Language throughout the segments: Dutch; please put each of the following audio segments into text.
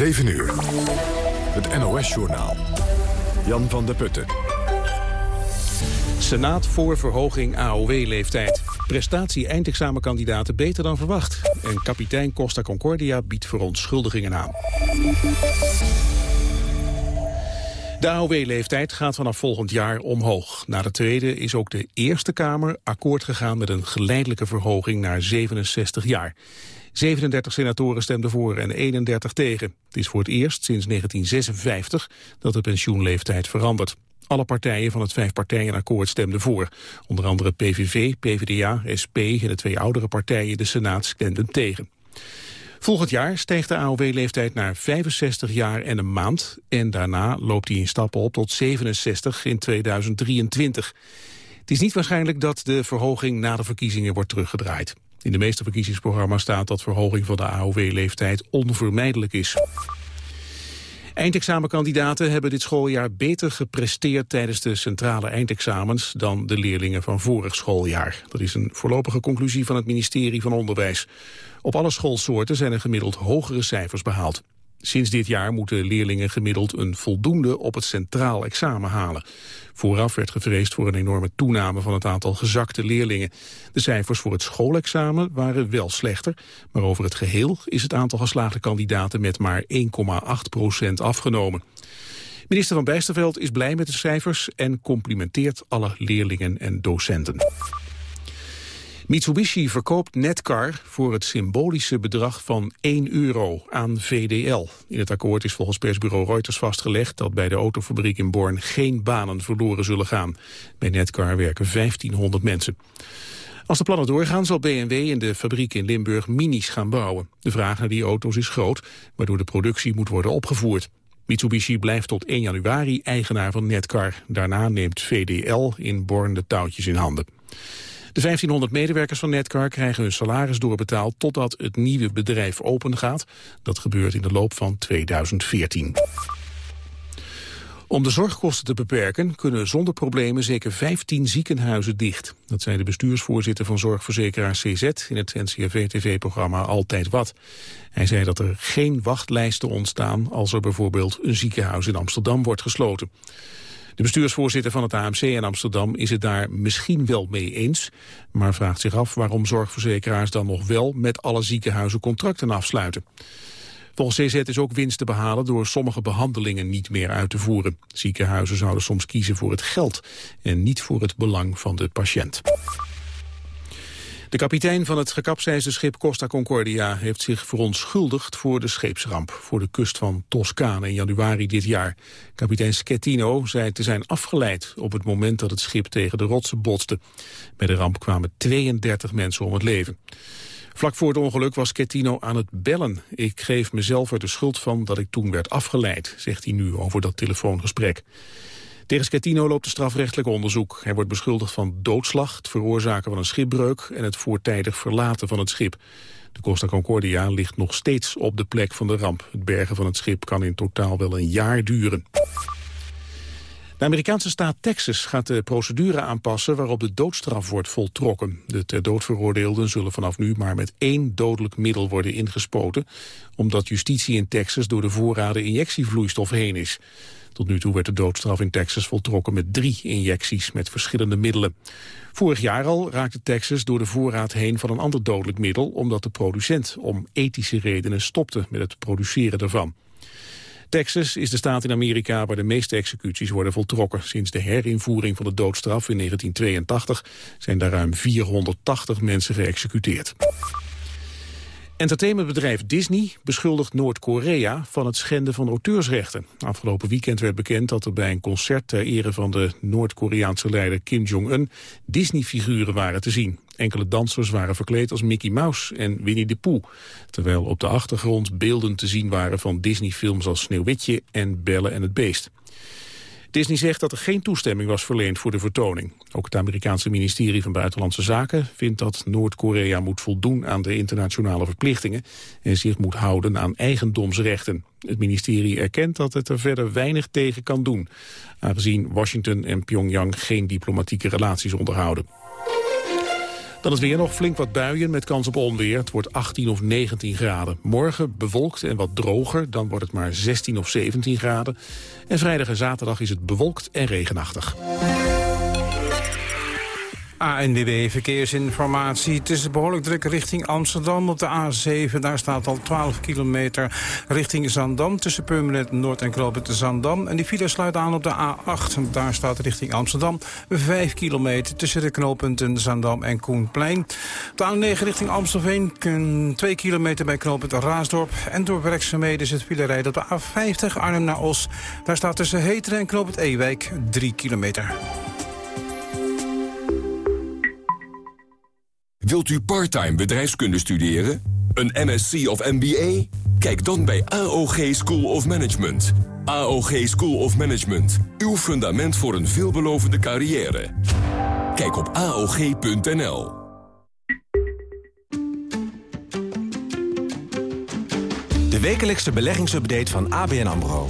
7 uur. Het NOS-journaal. Jan van der Putten. Senaat voor verhoging AOW-leeftijd. Prestatie eindexamenkandidaten beter dan verwacht. En kapitein Costa Concordia biedt verontschuldigingen aan. De AOW-leeftijd gaat vanaf volgend jaar omhoog. Na de Tweede is ook de Eerste Kamer akkoord gegaan met een geleidelijke verhoging naar 67 jaar. 37 senatoren stemden voor en 31 tegen. Het is voor het eerst sinds 1956 dat de pensioenleeftijd verandert. Alle partijen van het vijfpartijenakkoord stemden voor. Onder andere PVV, PvdA, SP en de twee oudere partijen de Senaat stemden tegen. Volgend jaar stijgt de AOW-leeftijd naar 65 jaar en een maand... en daarna loopt die in stappen op tot 67 in 2023. Het is niet waarschijnlijk dat de verhoging na de verkiezingen wordt teruggedraaid. In de meeste verkiezingsprogramma's staat dat verhoging van de AOW-leeftijd onvermijdelijk is. Eindexamenkandidaten hebben dit schooljaar beter gepresteerd tijdens de centrale eindexamens dan de leerlingen van vorig schooljaar. Dat is een voorlopige conclusie van het ministerie van Onderwijs. Op alle schoolsoorten zijn er gemiddeld hogere cijfers behaald. Sinds dit jaar moeten leerlingen gemiddeld een voldoende op het centraal examen halen. Vooraf werd gevreesd voor een enorme toename van het aantal gezakte leerlingen. De cijfers voor het schoolexamen waren wel slechter, maar over het geheel is het aantal geslaagde kandidaten met maar 1,8 procent afgenomen. Minister van Bijsterveld is blij met de cijfers en complimenteert alle leerlingen en docenten. Mitsubishi verkoopt Netcar voor het symbolische bedrag van 1 euro aan VDL. In het akkoord is volgens persbureau Reuters vastgelegd dat bij de autofabriek in Born geen banen verloren zullen gaan. Bij Netcar werken 1500 mensen. Als de plannen doorgaan zal BMW in de fabriek in Limburg minis gaan bouwen. De vraag naar die auto's is groot, waardoor de productie moet worden opgevoerd. Mitsubishi blijft tot 1 januari eigenaar van Netcar. Daarna neemt VDL in Born de touwtjes in handen. De 1500 medewerkers van Netcar krijgen hun salaris doorbetaald totdat het nieuwe bedrijf opengaat. Dat gebeurt in de loop van 2014. Om de zorgkosten te beperken kunnen zonder problemen zeker 15 ziekenhuizen dicht. Dat zei de bestuursvoorzitter van zorgverzekeraar CZ in het NCRV-tv-programma Altijd Wat. Hij zei dat er geen wachtlijsten ontstaan als er bijvoorbeeld een ziekenhuis in Amsterdam wordt gesloten. De bestuursvoorzitter van het AMC in Amsterdam is het daar misschien wel mee eens, maar vraagt zich af waarom zorgverzekeraars dan nog wel met alle ziekenhuizen contracten afsluiten. Volgens CZ is ook winst te behalen door sommige behandelingen niet meer uit te voeren. Ziekenhuizen zouden soms kiezen voor het geld en niet voor het belang van de patiënt. De kapitein van het gekapseisde schip Costa Concordia heeft zich verontschuldigd voor de scheepsramp voor de kust van Toscane in januari dit jaar. Kapitein Schettino zei te zijn afgeleid op het moment dat het schip tegen de rotsen botste. Bij de ramp kwamen 32 mensen om het leven. Vlak voor het ongeluk was Schettino aan het bellen. Ik geef mezelf er de schuld van dat ik toen werd afgeleid, zegt hij nu over dat telefoongesprek. Tegen Schettino loopt een strafrechtelijk onderzoek. Hij wordt beschuldigd van doodslag, het veroorzaken van een schipbreuk... en het voortijdig verlaten van het schip. De Costa Concordia ligt nog steeds op de plek van de ramp. Het bergen van het schip kan in totaal wel een jaar duren. De Amerikaanse staat Texas gaat de procedure aanpassen waarop de doodstraf wordt voltrokken. De ter dood veroordeelden zullen vanaf nu maar met één dodelijk middel worden ingespoten, omdat justitie in Texas door de voorraden injectievloeistof heen is. Tot nu toe werd de doodstraf in Texas voltrokken met drie injecties met verschillende middelen. Vorig jaar al raakte Texas door de voorraad heen van een ander dodelijk middel... omdat de producent om ethische redenen stopte met het produceren daarvan. Texas is de staat in Amerika waar de meeste executies worden voltrokken. Sinds de herinvoering van de doodstraf in 1982 zijn daar ruim 480 mensen geëxecuteerd. Entertainmentbedrijf Disney beschuldigt Noord-Korea van het schenden van auteursrechten. Afgelopen weekend werd bekend dat er bij een concert ter ere van de Noord-Koreaanse leider Kim Jong-un Disney-figuren waren te zien. Enkele dansers waren verkleed als Mickey Mouse en Winnie de Pooh. Terwijl op de achtergrond beelden te zien waren van Disney-films als Sneeuwwitje en Belle en het Beest. Disney zegt dat er geen toestemming was verleend voor de vertoning. Ook het Amerikaanse ministerie van Buitenlandse Zaken vindt dat Noord-Korea moet voldoen aan de internationale verplichtingen en zich moet houden aan eigendomsrechten. Het ministerie erkent dat het er verder weinig tegen kan doen, aangezien Washington en Pyongyang geen diplomatieke relaties onderhouden. Dan is weer nog flink wat buien met kans op onweer. Het wordt 18 of 19 graden. Morgen bewolkt en wat droger, dan wordt het maar 16 of 17 graden. En vrijdag en zaterdag is het bewolkt en regenachtig. ANWB Verkeersinformatie. Het is behoorlijk druk richting Amsterdam op de A7. Daar staat al 12 kilometer richting Zandam... tussen Permanent Noord en Knooppunt Zandam. En die file sluit aan op de A8. Daar staat richting Amsterdam 5 kilometer... tussen de knooppunten Zandam en Koenplein. De A9 richting Amstelveen 2 kilometer bij knooppunt Raasdorp. En door werkzaamheden is het file rijden op de A50 Arnhem naar Os. Daar staat tussen Heteren en knooppunt Ewijk 3 kilometer. Wilt u parttime bedrijfskunde studeren? Een MSc of MBA? Kijk dan bij AOG School of Management. AOG School of Management. Uw fundament voor een veelbelovende carrière. Kijk op AOG.nl. De wekelijkse beleggingsupdate van ABN AMRO.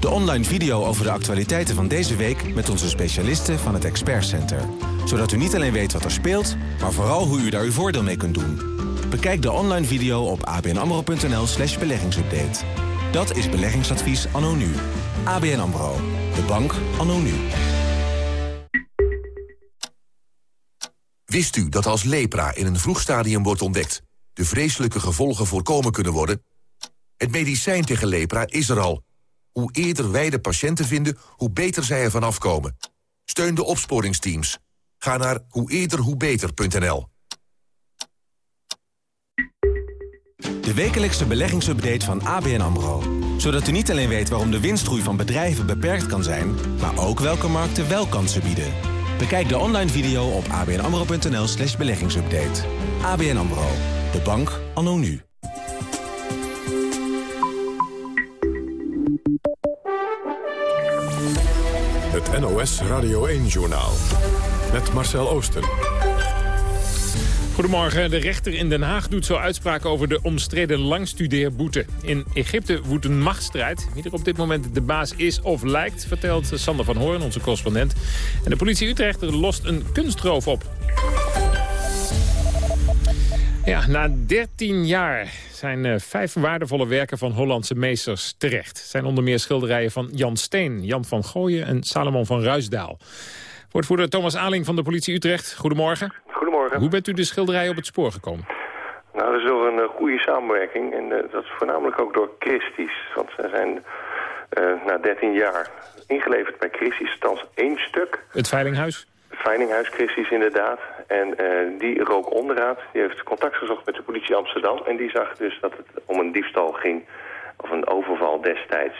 De online video over de actualiteiten van deze week... met onze specialisten van het Expert Center zodat u niet alleen weet wat er speelt, maar vooral hoe u daar uw voordeel mee kunt doen. Bekijk de online video op abnamro.nl slash beleggingsupdate. Dat is beleggingsadvies anno nu. ABN AMRO. De bank anno nu. Wist u dat als lepra in een vroeg stadium wordt ontdekt... de vreselijke gevolgen voorkomen kunnen worden? Het medicijn tegen lepra is er al. Hoe eerder wij de patiënten vinden, hoe beter zij ervan afkomen. Steun de opsporingsteams Ga naar hoe eerder hoe beter.nl. De wekelijkse beleggingsupdate van ABN AMRO. Zodat u niet alleen weet waarom de winstgroei van bedrijven beperkt kan zijn... maar ook welke markten wel kansen bieden. Bekijk de online video op abnamro.nl slash beleggingsupdate. ABN AMRO. De bank anno nu. Het NOS Radio 1-journaal met Marcel Oosten. Goedemorgen. De rechter in Den Haag doet zo uitspraak over de omstreden langstudeerboete. In Egypte woedt een machtsstrijd. Wie er op dit moment de baas is of lijkt, vertelt Sander van Hoorn, onze correspondent. En de politie Utrecht lost een kunstroof op. Ja, na 13 jaar zijn uh, vijf waardevolle werken van Hollandse meesters terecht. Het zijn onder meer schilderijen van Jan Steen, Jan van Gooien en Salomon van Ruisdaal. Woordvoerder Thomas Aling van de politie Utrecht, goedemorgen. Goedemorgen. Hoe bent u de schilderij op het spoor gekomen? Nou, dat is door een uh, goede samenwerking en uh, dat is voornamelijk ook door Christies. Want ze zijn uh, na 13 jaar ingeleverd bij Christies, althans één stuk. Het Veilinghuis? Het Veilinghuis Christies inderdaad. En die rook onderraad, die heeft contact gezocht met de politie Amsterdam. En die zag dus dat het om een diefstal ging, of een overval destijds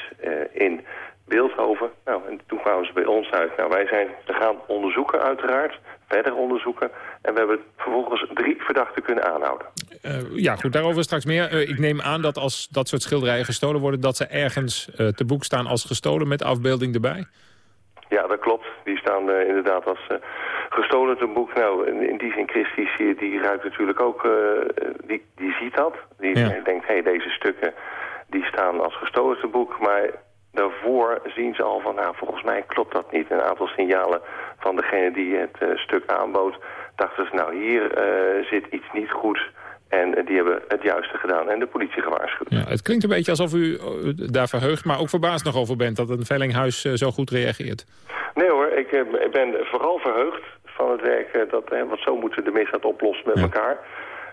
in Beeldhoven. Nou, en toen kwamen ze bij ons uit. Nou, wij zijn gaan onderzoeken uiteraard, verder onderzoeken. En we hebben vervolgens drie verdachten kunnen aanhouden. Uh, ja, goed, daarover straks meer. Uh, ik neem aan dat als dat soort schilderijen gestolen worden... dat ze ergens uh, te boek staan als gestolen met afbeelding erbij? Ja, dat klopt. Die staan inderdaad als gestolen te boek. Nou, in, in die zin, Christie, die ruikt natuurlijk ook... die, die ziet dat. Die ja. denkt, hé, hey, deze stukken die staan als gestolen te boek. Maar daarvoor zien ze al van, nou, volgens mij klopt dat niet. Een aantal signalen van degene die het uh, stuk aanbood, dachten ze, nou, hier uh, zit iets niet goed. En uh, die hebben het juiste gedaan en de politie gewaarschuwd. Ja, het klinkt een beetje alsof u daar verheugd, maar ook verbaasd nog over bent... dat een veilinghuis zo goed reageert. Nee hoor, ik, ik ben vooral verheugd van het werk... dat, wat zo moeten de misdaad oplossen met ja. elkaar...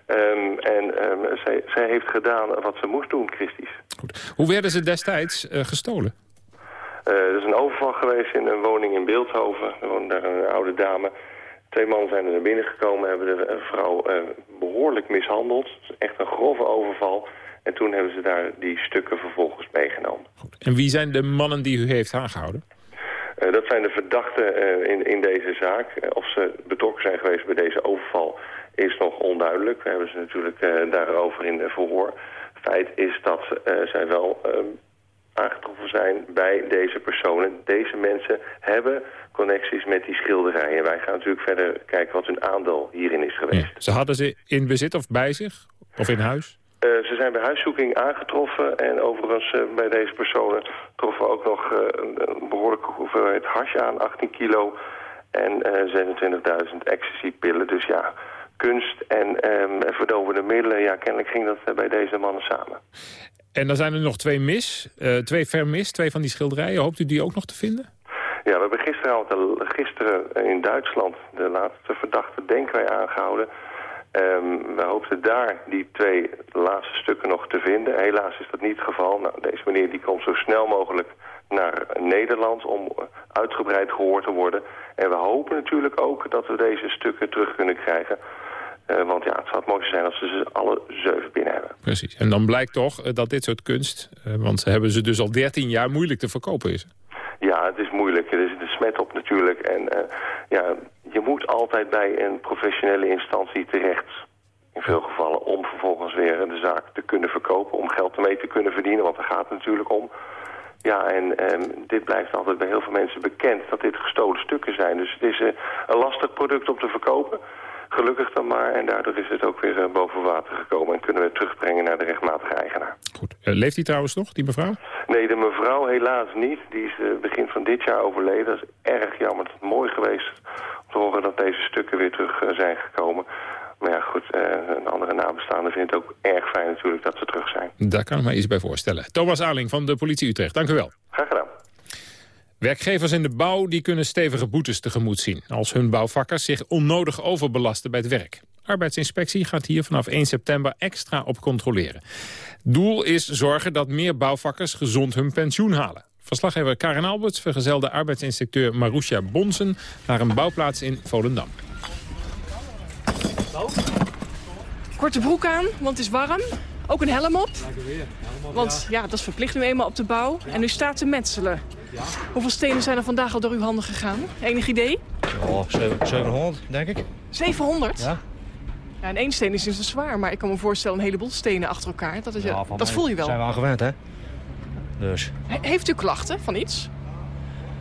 Um, en um, zij, zij, heeft gedaan wat ze moest doen, Christies. Goed. Hoe werden ze destijds uh, gestolen? Uh, er is een overval geweest in een woning in Beeldhoven. Er woonde daar een oude dame. Twee mannen zijn er naar binnen gekomen, hebben de vrouw uh, behoorlijk mishandeld. Echt een grove overval. En toen hebben ze daar die stukken vervolgens meegenomen. Goed. En wie zijn de mannen die u heeft aangehouden? Uh, dat zijn de verdachten uh, in, in deze zaak. Uh, of ze betrokken zijn geweest bij deze overval is nog onduidelijk. We hebben ze natuurlijk daarover in verhoor. Feit is dat zij wel ehm, aangetroffen zijn bij deze personen. Deze mensen hebben connecties met die schilderijen. Wij gaan natuurlijk verder kijken wat hun aandeel hierin is geweest. Ja. Ze hadden ze in bezit of bij zich? Of in huis? Uh, ze zijn bij huiszoeking aangetroffen en overigens uh, bij deze personen troffen we ook nog uh, een behoorlijke hoeveelheid hash aan, 18 kilo en 26.000 ecstasy-pillen. Dus ja, kunst en um, verdovende middelen. Ja, kennelijk ging dat bij deze mannen samen. En dan zijn er nog twee mis, uh, twee vermist, twee van die schilderijen. Hoopt u die ook nog te vinden? Ja, we hebben gisteren, gisteren in Duitsland de laatste verdachte denken wij aangehouden. Um, we hoopten daar die twee laatste stukken nog te vinden. Helaas is dat niet het geval. Nou, deze meneer die komt zo snel mogelijk naar Nederland om uitgebreid gehoord te worden. En we hopen natuurlijk ook dat we deze stukken terug kunnen krijgen. Uh, want ja, het zou het mooiste zijn als ze ze alle zeven binnen hebben. Precies. En dan blijkt toch eh, dat dit soort kunst, uh, want ze hebben ze dus al 13 jaar moeilijk te verkopen is. Ja, het is moeilijk. Er zit een smet op natuurlijk. En ja, je moet altijd bij een professionele instantie terecht. In veel gevallen om vervolgens weer de zaak te kunnen verkopen. Om geld ermee te kunnen verdienen, want daar gaat het natuurlijk om. Ja, en, en dit blijft altijd bij heel veel mensen bekend dat dit gestolen stukken zijn. Dus het is een lastig product om te verkopen. Gelukkig dan maar. En daardoor is het ook weer uh, boven water gekomen. En kunnen we het terugbrengen naar de rechtmatige eigenaar. Goed. Uh, leeft hij trouwens nog, die mevrouw? Nee, de mevrouw helaas niet. Die is begin van dit jaar overleden. Dat is erg jammer. Het is mooi geweest om te horen dat deze stukken weer terug zijn gekomen. Maar ja, goed, een andere nabestaande vindt het ook erg fijn natuurlijk dat ze terug zijn. Daar kan ik me iets bij voorstellen. Thomas Aling van de politie Utrecht, dank u wel. Werkgevers in de bouw die kunnen stevige boetes tegemoet zien... als hun bouwvakkers zich onnodig overbelasten bij het werk. Arbeidsinspectie gaat hier vanaf 1 september extra op controleren. Doel is zorgen dat meer bouwvakkers gezond hun pensioen halen. Verslaggever Karen Alberts vergezelde arbeidsinspecteur Marusha Bonsen... naar een bouwplaats in Volendam. Korte broek aan, want het is warm. Ook een helm op. Want ja, dat is verplicht nu eenmaal op de bouw. En nu staat te metselen. Hoeveel stenen zijn er vandaag al door uw handen gegaan? Enig idee? Oh, 700, denk ik. 700? Ja. Ja, en één steen is dus zwaar, maar ik kan me voorstellen een heleboel stenen achter elkaar. Dat, is, ja, dat voel je wel. zijn we aan gewend, hè? Dus. heeft u klachten van iets?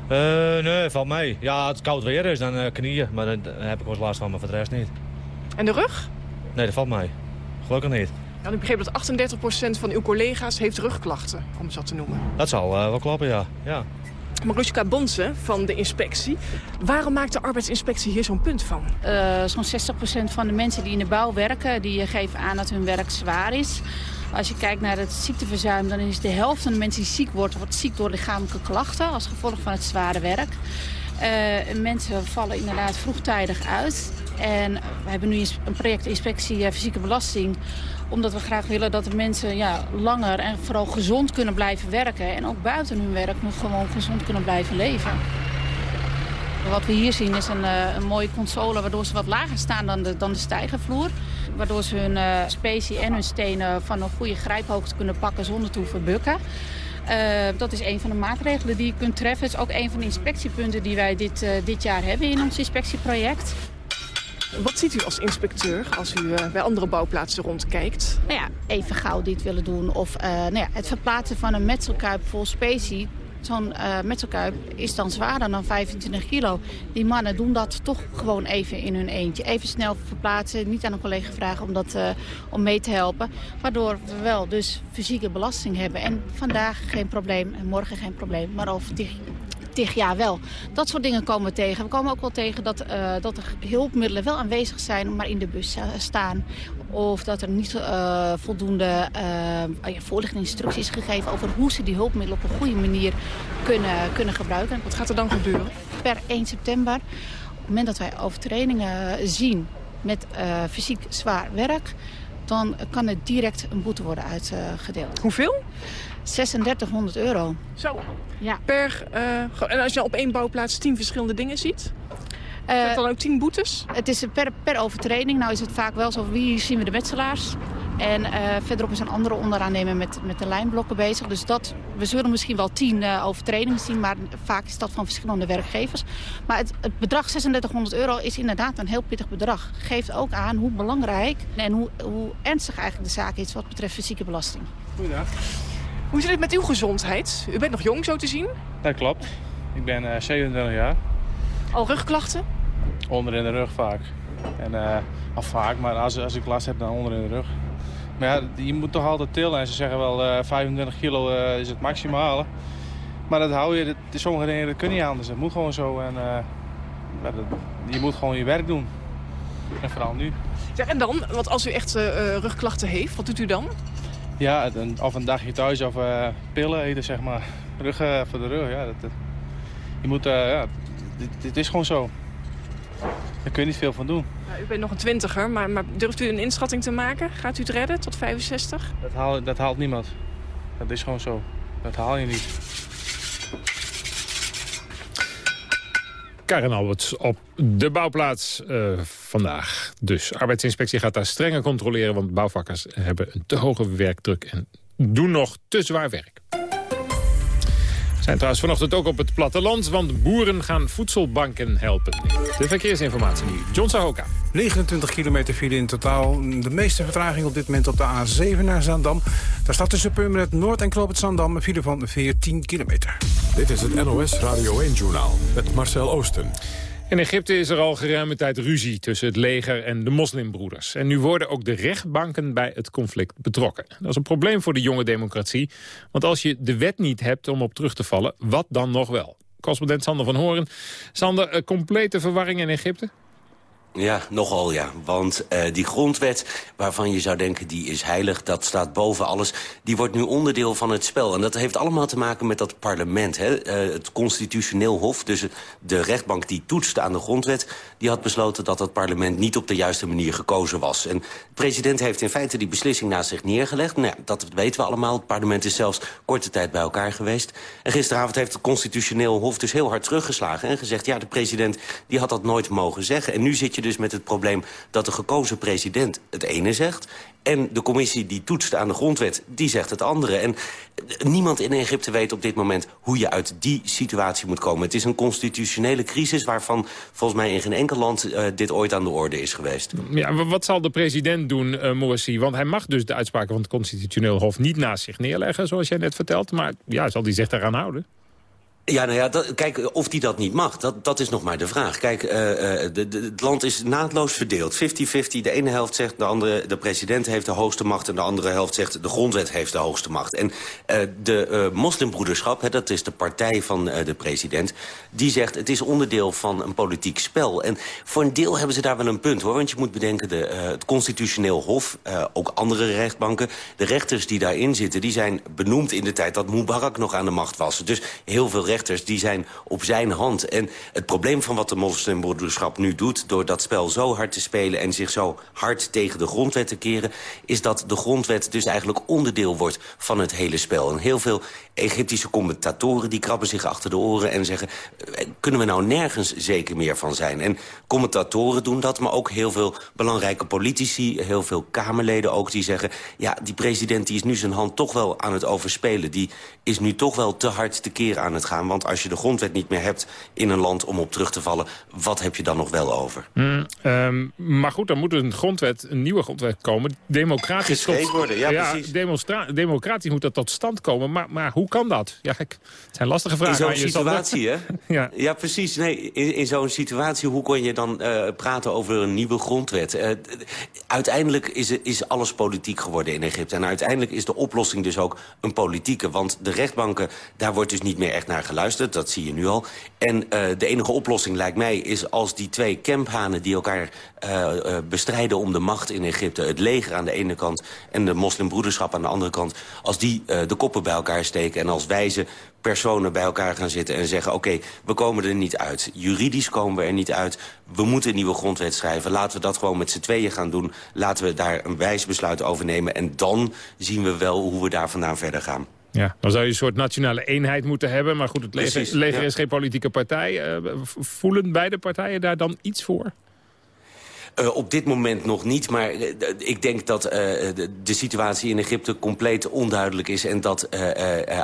Uh, nee, valt mee. Ja, het koud weer is, dan uh, knieën. Maar dan heb ik wel last van, maar voor de rest niet. En de rug? Nee, dat valt mij. Gelukkig niet. Ja, ik begreep dat 38% van uw collega's heeft rugklachten, om het zo te noemen. Dat zal uh, wel kloppen, ja. ja. Maruska Bonsen van de inspectie. Waarom maakt de arbeidsinspectie hier zo'n punt van? Uh, zo'n 60% van de mensen die in de bouw werken... die geven aan dat hun werk zwaar is. Als je kijkt naar het ziekteverzuim... dan is de helft van de mensen die ziek wordt... wordt ziek door lichamelijke klachten... als gevolg van het zware werk. Uh, mensen vallen inderdaad vroegtijdig uit. En we hebben nu een project Inspectie Fysieke Belasting omdat we graag willen dat de mensen ja, langer en vooral gezond kunnen blijven werken. En ook buiten hun werk nog gewoon gezond kunnen blijven leven. Wat we hier zien is een, uh, een mooie console waardoor ze wat lager staan dan de, dan de stijgervloer. Waardoor ze hun uh, specie en hun stenen van een goede grijphoogte kunnen pakken zonder te hoeven bukken. Uh, dat is een van de maatregelen die je kunt treffen. Het is ook een van de inspectiepunten die wij dit, dit jaar hebben in ons inspectieproject. Wat ziet u als inspecteur als u uh, bij andere bouwplaatsen rondkijkt? Nou ja, even gauw dit willen doen. Of uh, nou ja, het verplaatsen van een metselkuip vol specie. Zo'n uh, metselkuip is dan zwaarder dan 25 kilo. Die mannen doen dat toch gewoon even in hun eentje. Even snel verplaatsen, niet aan een collega vragen om, dat, om mee te helpen. Waardoor we wel dus fysieke belasting hebben. En vandaag geen probleem en morgen geen probleem. Maar over tig jaar wel. Dat soort dingen komen we tegen. We komen ook wel tegen dat, uh, dat er hulpmiddelen wel aanwezig zijn, maar in de bus staan. Of dat er niet uh, voldoende uh, voorlichtinginstructies gegeven over hoe ze die hulpmiddelen op een goede manier kunnen, kunnen gebruiken. Wat gaat er dan gebeuren? Per 1 september, op het moment dat wij overtredingen zien met fysiek zwaar werk, dan kan er direct een boete worden uitgedeeld. Hoeveel? 3600 euro. Zo? Ja. Per, uh, en als je op één bouwplaats tien verschillende dingen ziet? Uh, het dan ook tien boetes? Het is per, per overtreding. Nou is het vaak wel zo, wie zien we de metselaars? En uh, verderop is een andere onderaannemer met, met de lijnblokken bezig. Dus dat, we zullen misschien wel tien uh, overtredingen zien, maar vaak is dat van verschillende werkgevers. Maar het, het bedrag 3600 euro is inderdaad een heel pittig bedrag. Geeft ook aan hoe belangrijk en hoe, hoe ernstig eigenlijk de zaak is wat betreft fysieke belasting. Goedendag. Hoe zit het met uw gezondheid? U bent nog jong zo te zien? Dat klopt. Ik ben uh, 27 jaar. Al rugklachten? Onder in de rug vaak. En, uh, al vaak, maar als, als ik last heb, dan onder in de rug. Maar ja, je moet toch altijd tillen. En ze zeggen wel uh, 25 kilo uh, is het maximale. Maar dat hou je, dat, sommige dingen dat kun je niet anders. Het moet gewoon zo. En, dat, je moet gewoon je werk doen. En vooral nu. En dan? Want als u echt rugklachten heeft, wat doet u dan? Ja, dan, of een dagje thuis of pillen eten, zeg maar. Rug voor de rug, ja. Dat, je moet, ja, dit, dit, is gewoon zo. Daar kun je niet veel van doen. u bent nog een twintiger, maar, maar, durft u een inschatting te maken? Gaat u het redden tot 65? Dat, haal, dat haalt niemand. Dat is gewoon zo. Dat haal je niet. Karen Alberts op de bouwplaats uh, vandaag. Dus arbeidsinspectie gaat daar strenger controleren... want bouwvakkers hebben een te hoge werkdruk en doen nog te zwaar werk zijn trouwens vanochtend ook op het platteland, want boeren gaan voedselbanken helpen. De verkeersinformatie nu, John Sahoka. 29 kilometer file in totaal. De meeste vertraging op dit moment op de A7 naar Zandam. Daar staat tussen Purmerend Noord en Kloop het Zandam een file van 14 kilometer. Dit is het NOS Radio 1-journaal met Marcel Oosten. In Egypte is er al geruime tijd ruzie tussen het leger en de moslimbroeders. En nu worden ook de rechtbanken bij het conflict betrokken. Dat is een probleem voor de jonge democratie. Want als je de wet niet hebt om op terug te vallen, wat dan nog wel? Correspondent Sander van Horen. Sander, complete verwarring in Egypte? Ja, nogal ja. Want uh, die grondwet waarvan je zou denken die is heilig... dat staat boven alles, die wordt nu onderdeel van het spel. En dat heeft allemaal te maken met dat parlement. Hè? Uh, het constitutioneel hof, dus de rechtbank die toetste aan de grondwet... die had besloten dat het parlement niet op de juiste manier gekozen was. En de president heeft in feite die beslissing naast zich neergelegd. Nou, dat weten we allemaal. Het parlement is zelfs korte tijd bij elkaar geweest. En gisteravond heeft het constitutioneel hof dus heel hard teruggeslagen... en gezegd, ja, de president die had dat nooit mogen zeggen. En nu zit je dus met het probleem dat de gekozen president het ene zegt... en de commissie die toetst aan de grondwet, die zegt het andere. En niemand in Egypte weet op dit moment hoe je uit die situatie moet komen. Het is een constitutionele crisis waarvan volgens mij in geen enkel land uh, dit ooit aan de orde is geweest. Ja, wat zal de president doen, uh, Morsi? Want hij mag dus de uitspraken van het constitutioneel hof niet naast zich neerleggen, zoals jij net vertelt. Maar ja, zal hij zich daaraan houden? Ja, nou ja, kijk, of die dat niet mag, dat, dat is nog maar de vraag. Kijk, uh, de, de, het land is naadloos verdeeld. 50-50, de ene helft zegt, de andere, de president heeft de hoogste macht... en de andere helft zegt, de grondwet heeft de hoogste macht. En uh, de moslimbroederschap, dat is de partij van de president... die zegt, het is onderdeel van een politiek spel. En voor een deel hebben ze daar wel een punt, hoor. Want je moet bedenken, de, het constitutioneel hof, ook andere rechtbanken... de rechters die daarin zitten, die zijn benoemd in de tijd... dat Mubarak nog aan de macht was. Dus heel veel rechters die zijn op zijn hand. En het probleem van wat de moslimbroederschap nu doet... door dat spel zo hard te spelen en zich zo hard tegen de grondwet te keren... is dat de grondwet dus eigenlijk onderdeel wordt van het hele spel. En heel veel Egyptische commentatoren die krabben zich achter de oren... en zeggen, eh, kunnen we nou nergens zeker meer van zijn? En commentatoren doen dat, maar ook heel veel belangrijke politici... heel veel Kamerleden ook, die zeggen... ja, die president die is nu zijn hand toch wel aan het overspelen. Die is nu toch wel te hard te keren aan het gaan. Want als je de grondwet niet meer hebt in een land om op terug te vallen... wat heb je dan nog wel over? Mm, um, maar goed, dan moet een grondwet, een nieuwe grondwet komen. Democratisch Geschreven worden, ja, ja precies. Democratisch moet dat tot stand komen. Maar, maar hoe kan dat? Ja, het zijn lastige vragen. In zo'n situatie, hè? ja. ja, precies. Nee, in, in zo'n situatie, hoe kon je dan uh, praten over een nieuwe grondwet? Uh, uiteindelijk is, is alles politiek geworden in Egypte. En uiteindelijk is de oplossing dus ook een politieke. Want de rechtbanken, daar wordt dus niet meer echt naar geluisterd. Dat zie je nu al. En uh, de enige oplossing lijkt mij is als die twee kemphanen... die elkaar bestrijden om de macht in Egypte... het leger aan de ene kant en de moslimbroederschap aan de andere kant... als die de koppen bij elkaar steken en als wijze personen bij elkaar gaan zitten en zeggen... oké, okay, we komen er niet uit. Juridisch komen we er niet uit. We moeten een nieuwe grondwet schrijven. Laten we dat gewoon met z'n tweeën gaan doen. Laten we daar een wijs besluit over nemen. En dan zien we wel hoe we daar vandaan verder gaan. Ja, dan zou je een soort nationale eenheid moeten hebben. Maar goed, het leger, leger is geen politieke partij. Uh, voelen beide partijen daar dan iets voor? Uh, op dit moment nog niet, maar uh, ik denk dat uh, de, de, situatie in Egypte compleet onduidelijk is... en dat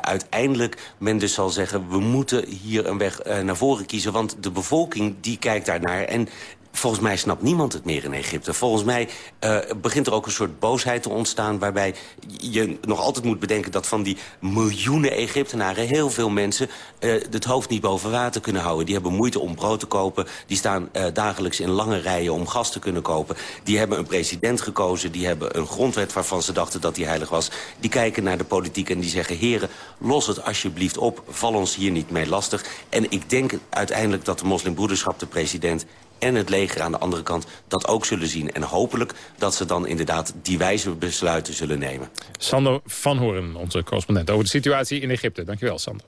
uiteindelijk men dus zal zeggen... we moeten hier een weg naar voren kiezen, want de bevolking die kijkt daarnaar... en Volgens mij snapt niemand het meer in Egypte. Volgens mij uh, begint er ook een soort boosheid te ontstaan... waarbij je nog altijd moet bedenken dat van die miljoenen Egyptenaren... heel veel mensen uh, het hoofd niet boven water kunnen houden. Die hebben moeite om brood te kopen. Die staan uh, dagelijks in lange rijen om gas te kunnen kopen. Die hebben een president gekozen. Die hebben een grondwet waarvan ze dachten dat die heilig was. Die kijken naar de politiek en die zeggen... heren, los het alsjeblieft op. Val ons hier niet mee lastig. En ik denk uiteindelijk dat de moslimbroederschap de president en het leger aan de andere kant dat ook zullen zien. En hopelijk dat ze dan inderdaad die wijze besluiten zullen nemen. Sander van Hoorn, onze correspondent over de situatie in Egypte. Dankjewel, Sander.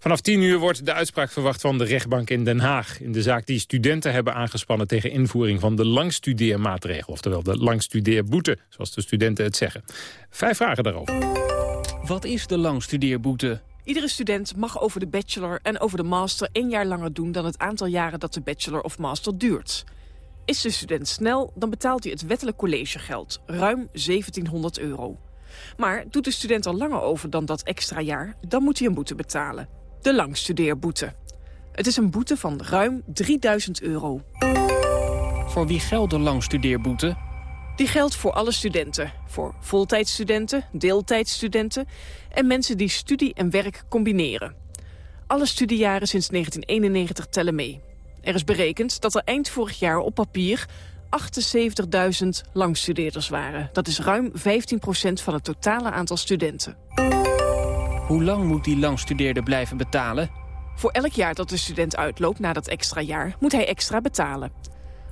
Vanaf 10 uur wordt de uitspraak verwacht van de rechtbank in Den Haag... in de zaak die studenten hebben aangespannen tegen invoering van de langstudeermaatregel. Oftewel de langstudeerboete, zoals de studenten het zeggen. Vijf vragen daarover. Wat is de langstudeerboete? Iedere student mag over de bachelor en over de master één jaar langer doen... dan het aantal jaren dat de bachelor of master duurt. Is de student snel, dan betaalt hij het wettelijk collegegeld, ruim 1700 euro. Maar doet de student al langer over dan dat extra jaar, dan moet hij een boete betalen. De langstudeerboete. Het is een boete van ruim 3000 euro. Voor wie geldt de langstudeerboete? Die geldt voor alle studenten. Voor voltijdstudenten, deeltijdstudenten en mensen die studie en werk combineren. Alle studiejaren sinds 1991 tellen mee. Er is berekend dat er eind vorig jaar op papier 78.000 langstudeerders waren. Dat is ruim 15% van het totale aantal studenten. Hoe lang moet die langstudeerder blijven betalen? Voor elk jaar dat de student uitloopt na dat extra jaar moet hij extra betalen.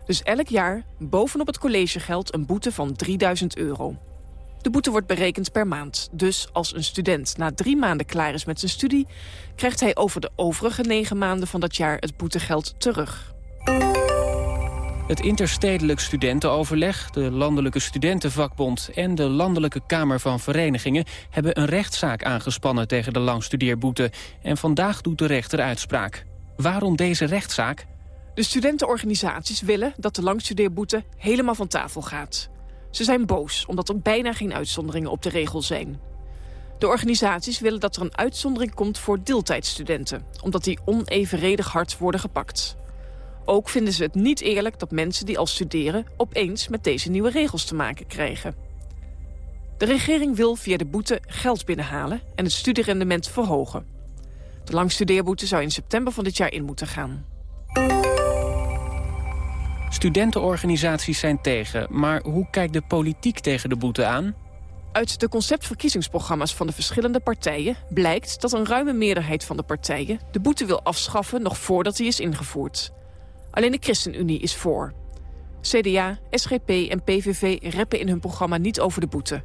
Dus elk jaar bovenop het collegegeld een boete van 3000 euro. De boete wordt berekend per maand. Dus als een student na drie maanden klaar is met zijn studie... krijgt hij over de overige negen maanden van dat jaar het boetegeld terug. Het Interstedelijk Studentenoverleg, de Landelijke Studentenvakbond... en de Landelijke Kamer van Verenigingen... hebben een rechtszaak aangespannen tegen de langstudeerboete. En vandaag doet de rechter uitspraak. Waarom deze rechtszaak? De studentenorganisaties willen dat de langstudeerboete helemaal van tafel gaat. Ze zijn boos omdat er bijna geen uitzonderingen op de regel zijn. De organisaties willen dat er een uitzondering komt voor deeltijdstudenten... omdat die onevenredig hard worden gepakt. Ook vinden ze het niet eerlijk dat mensen die al studeren... opeens met deze nieuwe regels te maken krijgen. De regering wil via de boete geld binnenhalen en het studierendement verhogen. De langstudeerboete zou in september van dit jaar in moeten gaan. Studentenorganisaties zijn tegen, maar hoe kijkt de politiek tegen de boete aan? Uit de conceptverkiezingsprogramma's van de verschillende partijen... blijkt dat een ruime meerderheid van de partijen de boete wil afschaffen... nog voordat die is ingevoerd. Alleen de ChristenUnie is voor. CDA, SGP en PVV reppen in hun programma niet over de boete.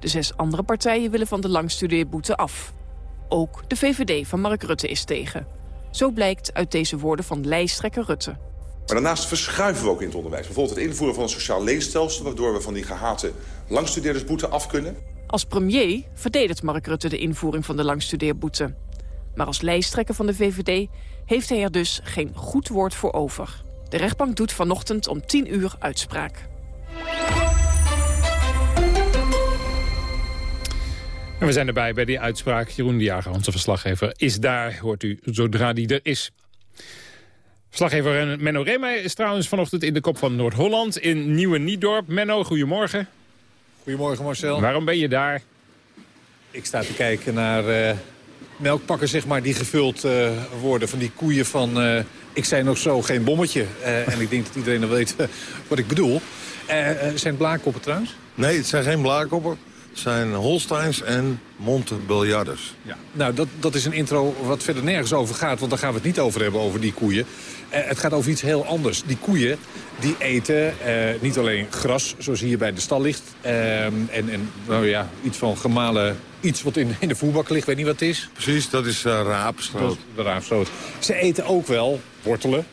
De zes andere partijen willen van de langstudeerboete af. Ook de VVD van Mark Rutte is tegen. Zo blijkt uit deze woorden van lijsttrekker Rutte. Maar daarnaast verschuiven we ook in het onderwijs. Bijvoorbeeld het invoeren van een sociaal leenstelsel... waardoor we van die gehate langstudeerdersboete af kunnen. Als premier verdedigt Mark Rutte de invoering van de langstudeerboete. Maar als lijsttrekker van de VVD heeft hij er dus geen goed woord voor over. De rechtbank doet vanochtend om 10 uur uitspraak. En we zijn erbij bij die uitspraak. Jeroen de Jager, onze verslaggever, is daar. Hoort u zodra die er is. Verslaggever Menno Reemeijer is trouwens vanochtend in de kop van Noord-Holland... in Nieuwe Niedorp. Menno, goedemorgen. Goedemorgen Marcel. Waarom ben je daar? Ik sta te kijken naar uh, melkpakken zeg maar, die gevuld uh, worden van die koeien van... Uh, ik zei nog zo geen bommetje. en ik denk dat iedereen al weet wat ik bedoel. zijn het blaarkoppen trouwens? Nee, het zijn geen blaarkoppen zijn Holsteins en Montebiljarders. Ja. Nou, dat, dat is een intro wat verder nergens over gaat, want daar gaan we het niet over hebben, over die koeien. Eh, het gaat over iets heel anders. Die koeien, die eten eh, niet alleen gras, zoals hier bij de stal ligt, eh, en, en nou ja, iets van gemalen, iets wat in, in de voerbak ligt, weet niet wat het is. Precies, dat is uh, raapstroot. de raapstroot. Ze eten ook wel wortelen,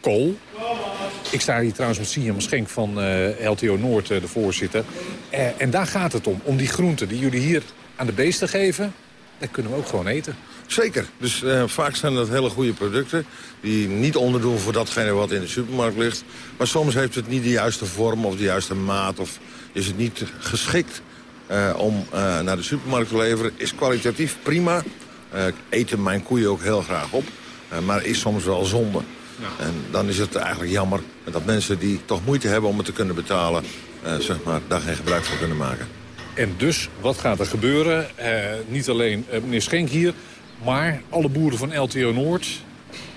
kool, ik sta hier trouwens met Siam Schenk van uh, LTO Noord, uh, de voorzitter. En daar gaat het om, om die groenten die jullie hier aan de beesten geven. Dat kunnen we ook gewoon eten. Zeker. Dus vaak zijn dat hele goede producten... die niet onderdoen voor datgene wat in de supermarkt ligt. Maar soms heeft het niet de juiste vorm of de juiste maat... of is het niet geschikt om naar de supermarkt te leveren. Is kwalitatief prima. eten mijn koeien ook heel graag op. maar is soms wel zonde. En dan is het eigenlijk jammer dat mensen die toch moeite hebben om het te kunnen betalen... Zeg maar, daar geen gebruik van kunnen maken. En dus, wat gaat er gebeuren? Niet alleen meneer Schenk hier, maar alle boeren van LTO Noord...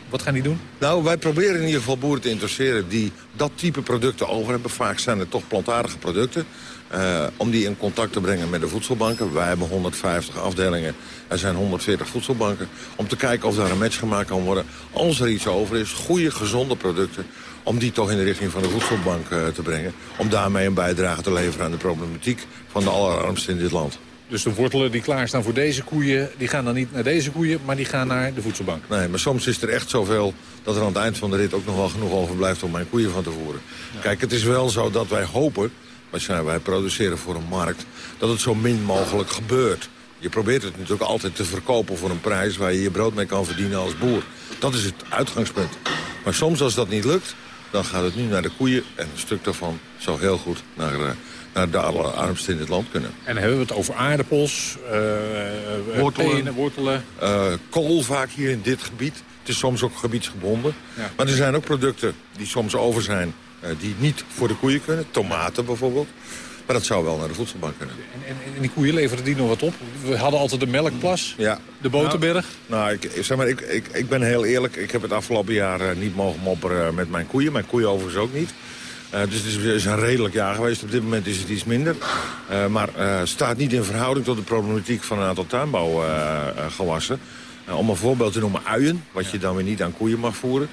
Wat gaan die doen? Nou, wij proberen in ieder geval boeren te interesseren die dat type producten over hebben. Vaak zijn het toch plantaardige producten. Uh, om die in contact te brengen met de voedselbanken. Wij hebben 150 afdelingen, er zijn 140 voedselbanken. Om te kijken of daar een match gemaakt kan worden. Als er iets over is, goede, gezonde producten... om die toch in de richting van de voedselbank uh, te brengen. Om daarmee een bijdrage te leveren aan de problematiek van de allerarmsten in dit land. Dus de wortelen die klaarstaan voor deze koeien... die gaan dan niet naar deze koeien, maar die gaan naar de voedselbank? Nee, maar soms is er echt zoveel dat er aan het eind van de rit... ook nog wel genoeg overblijft om mijn koeien van te voeren. Kijk, het is wel zo dat wij hopen... wij, wij produceren voor een markt... dat het zo min mogelijk gebeurt. Je probeert het natuurlijk altijd te verkopen voor een prijs... waar je je brood mee kan verdienen als boer. Dat is het uitgangspunt. Maar soms als dat niet lukt, dan gaat het nu naar de koeien... en een stuk daarvan zou heel goed naar... Naar de allerarmsten in het land kunnen. En dan hebben we het over aardappels, uh, wortelen, wortelen. Uh, kool vaak hier in dit gebied. Het is soms ook gebiedsgebonden. Ja. Maar er zijn ook producten die soms over zijn... Uh, die niet voor de koeien kunnen. Tomaten bijvoorbeeld. Maar dat zou wel naar de voedselbank kunnen. En, en, en die koeien leveren die nog wat op? We hadden altijd de melkplas, ja. de boterberg. Nou, nou ik, zeg maar, ik, ik, ik ben heel eerlijk. Ik heb het afgelopen jaar niet mogen mopperen met mijn koeien. Mijn koeien overigens ook niet. Uh, dus het is, een redelijk jaar geweest. Op dit moment is het iets minder. Uh, maar uh, staat niet in verhouding tot de problematiek van een aantal tuinbouwgewassen. om een voorbeeld te noemen, uien, wat je dan weer niet aan koeien mag voeren.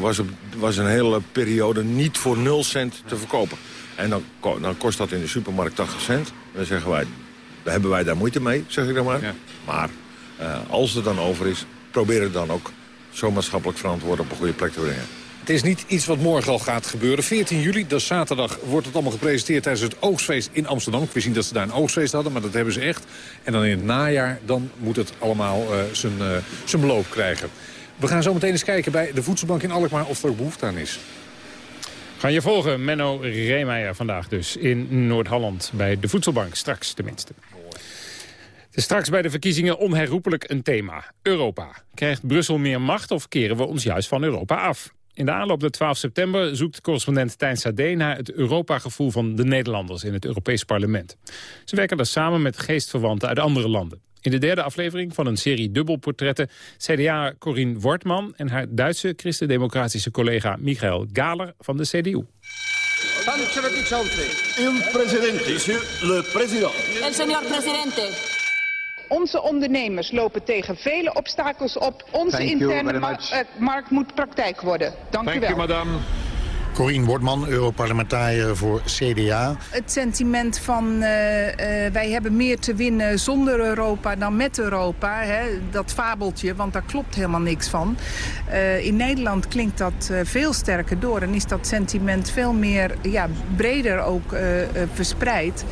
was, op, was een hele periode niet voor 0 cent te verkopen. En dan, dan kost dat in de supermarkt 80 cent. Dan zeggen wij, hebben wij daar moeite mee, zeg ik dan maar. Ja. Maar als er dan over is, probeer het dan ook zo maatschappelijk verantwoord op een goede plek te brengen. Het is niet iets wat morgen al gaat gebeuren. 14 juli, dat is zaterdag, wordt het allemaal gepresenteerd tijdens het oogstfeest in Amsterdam. Wist niet dat ze daar een oogstfeest hadden, maar dat hebben ze echt. En dan in het najaar, dan moet het allemaal uh, zijn, uh, zijn beloop krijgen. We gaan zo meteen eens kijken bij de voedselbank in Alkmaar of er ook behoefte aan is. Gaan je volgen, Menno Reemeijer vandaag dus in Noord-Holland bij de voedselbank. Straks tenminste. Het is straks bij de verkiezingen onherroepelijk een thema. Europa. Krijgt Brussel meer macht of keren we ons juist van Europa af? In de aanloop naar 12 september zoekt correspondent Tijn Sade naar het Europa-gevoel van de Nederlanders in het Europees Parlement. Ze werken daar samen met geestverwanten uit andere landen. In de derde aflevering van een serie dubbelportretten CDA Corine Wortman en haar Duitse christendemocratische collega Michael Galer van de CDU. Il presidente, le president. El señor presidente. Onze ondernemers lopen tegen vele obstakels op. Onze interne ma uh, markt moet praktijk worden. Dank Thank u wel. You, madame. Corine Wortman, Europarlementariër voor CDA. Het sentiment van uh, uh, wij hebben meer te winnen zonder Europa dan met Europa. Hè, dat fabeltje, want daar klopt helemaal niks van. Uh, in Nederland klinkt dat veel sterker door en is dat sentiment veel meer ja, breder ook verspreid.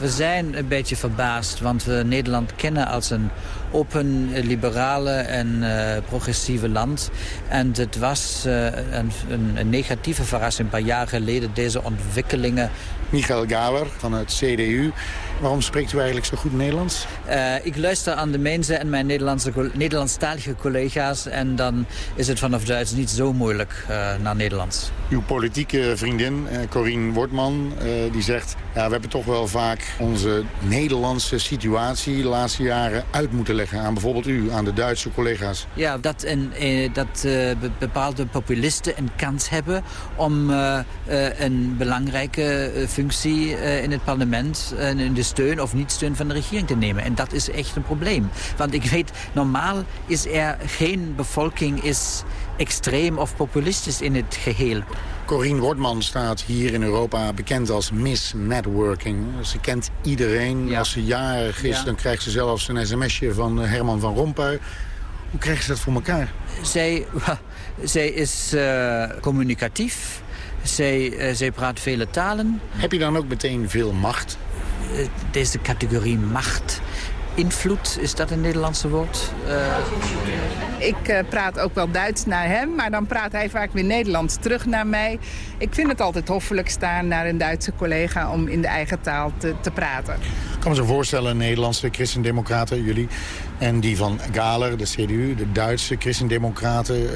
We zijn een beetje verbaasd, want we Nederland kennen als een open, liberale en uh, progressieve land. En het was uh, een, een, negatieve verrassing een paar jaar geleden, deze ontwikkelingen. Michael Gawer van het CDU. Waarom spreekt u eigenlijk zo goed Nederlands? Uh, ik luister aan de mensen en mijn Nederlandse, Nederlandstalige collega's... en dan is het vanaf Duits niet zo moeilijk uh, naar Nederlands. Uw politieke vriendin, uh, Corine Wortman, die zegt... Ja, we hebben toch wel vaak onze Nederlandse situatie de laatste jaren uit moeten leggen... aan bijvoorbeeld u, aan de Duitse collega's. Ja, dat, een, dat bepaalde populisten een kans hebben... om een belangrijke functie in het parlement en in de steun of niet steun van de regering te nemen. En dat is echt een probleem. Want ik weet, normaal is er geen bevolking is extreem of populistisch in het geheel. Corine Wortman staat hier in Europa bekend als Miss Networking. Ze kent iedereen. Ja. Als ze jarig is, ja. dan krijgt ze zelfs een sms'je van Herman van Rompuy. Hoe krijgt ze dat voor elkaar? Zij, zij is uh, communicatief. Zij, uh, zij praat vele talen. Heb je dan ook meteen veel macht? deze categorie macht. Invloed, is dat een Nederlandse woord? Uh... Ik uh, praat ook wel Duits naar hem, maar dan praat hij vaak weer Nederlands terug naar mij. Ik vind het altijd hoffelijk staan naar een Duitse collega om in de eigen taal te, te praten. Ik kan me zo voorstellen, Nederlandse christendemocraten, jullie... en die van Galer, de CDU, de Duitse christendemocraten, uh,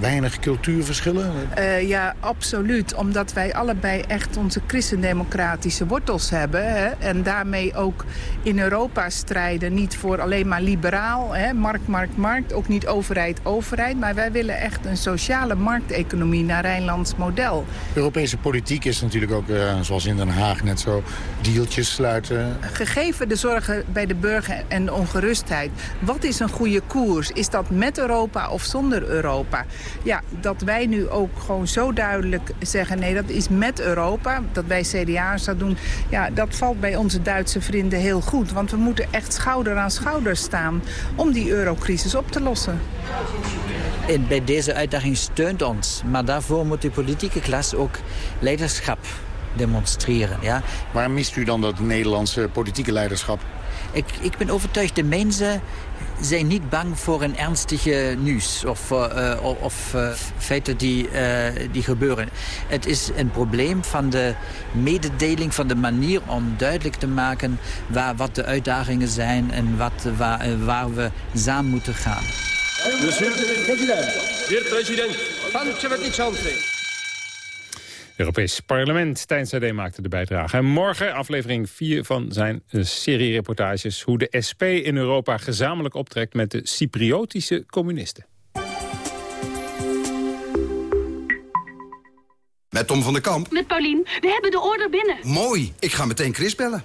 weinig cultuurverschillen? Uh, ja, absoluut. Omdat wij allebei echt onze christendemocratische wortels hebben. Hè, en daarmee ook in Europa strijden. Niet voor alleen maar liberaal, hè, markt, markt, markt. Ook niet overheid, overheid. Maar wij willen echt een sociale markteconomie naar Rijnlands model. Europese politiek is natuurlijk ook, uh, zoals in Den Haag net zo, deeltjes sluiten. Gegeven de zorgen bij de burger en de ongerustheid wat is een goede koers? Is dat met Europa of zonder Europa? Ja, dat wij nu ook gewoon zo duidelijk zeggen... nee, dat is met Europa, dat wij CDA's dat doen... ja, dat valt bij onze Duitse vrienden heel goed. Want we moeten echt schouder aan schouder staan... om die eurocrisis op te lossen. En bij deze uitdaging steunt ons. Maar daarvoor moet de politieke klas ook leiderschap demonstreren. Ja? Waarom mist u dan dat Nederlandse politieke leiderschap? Ik, ik ben overtuigd, de mensen zijn niet bang voor een ernstige nieuws of, uh, of uh, feiten die, uh, die gebeuren. Het is een probleem van de mededeling, van de manier om duidelijk te maken waar, wat de uitdagingen zijn en wat, waar, waar we samen moeten gaan. Monsieur Président. Dear President. Pan Europees Parlement. Tijn CD maakte de bijdrage. En morgen aflevering 4 van zijn eh, serie reportages... hoe de SP in Europa gezamenlijk optrekt met de Cypriotische communisten. Met Tom van der Kamp. Met Paulien. We hebben de order binnen. Mooi. Ik ga meteen Chris bellen.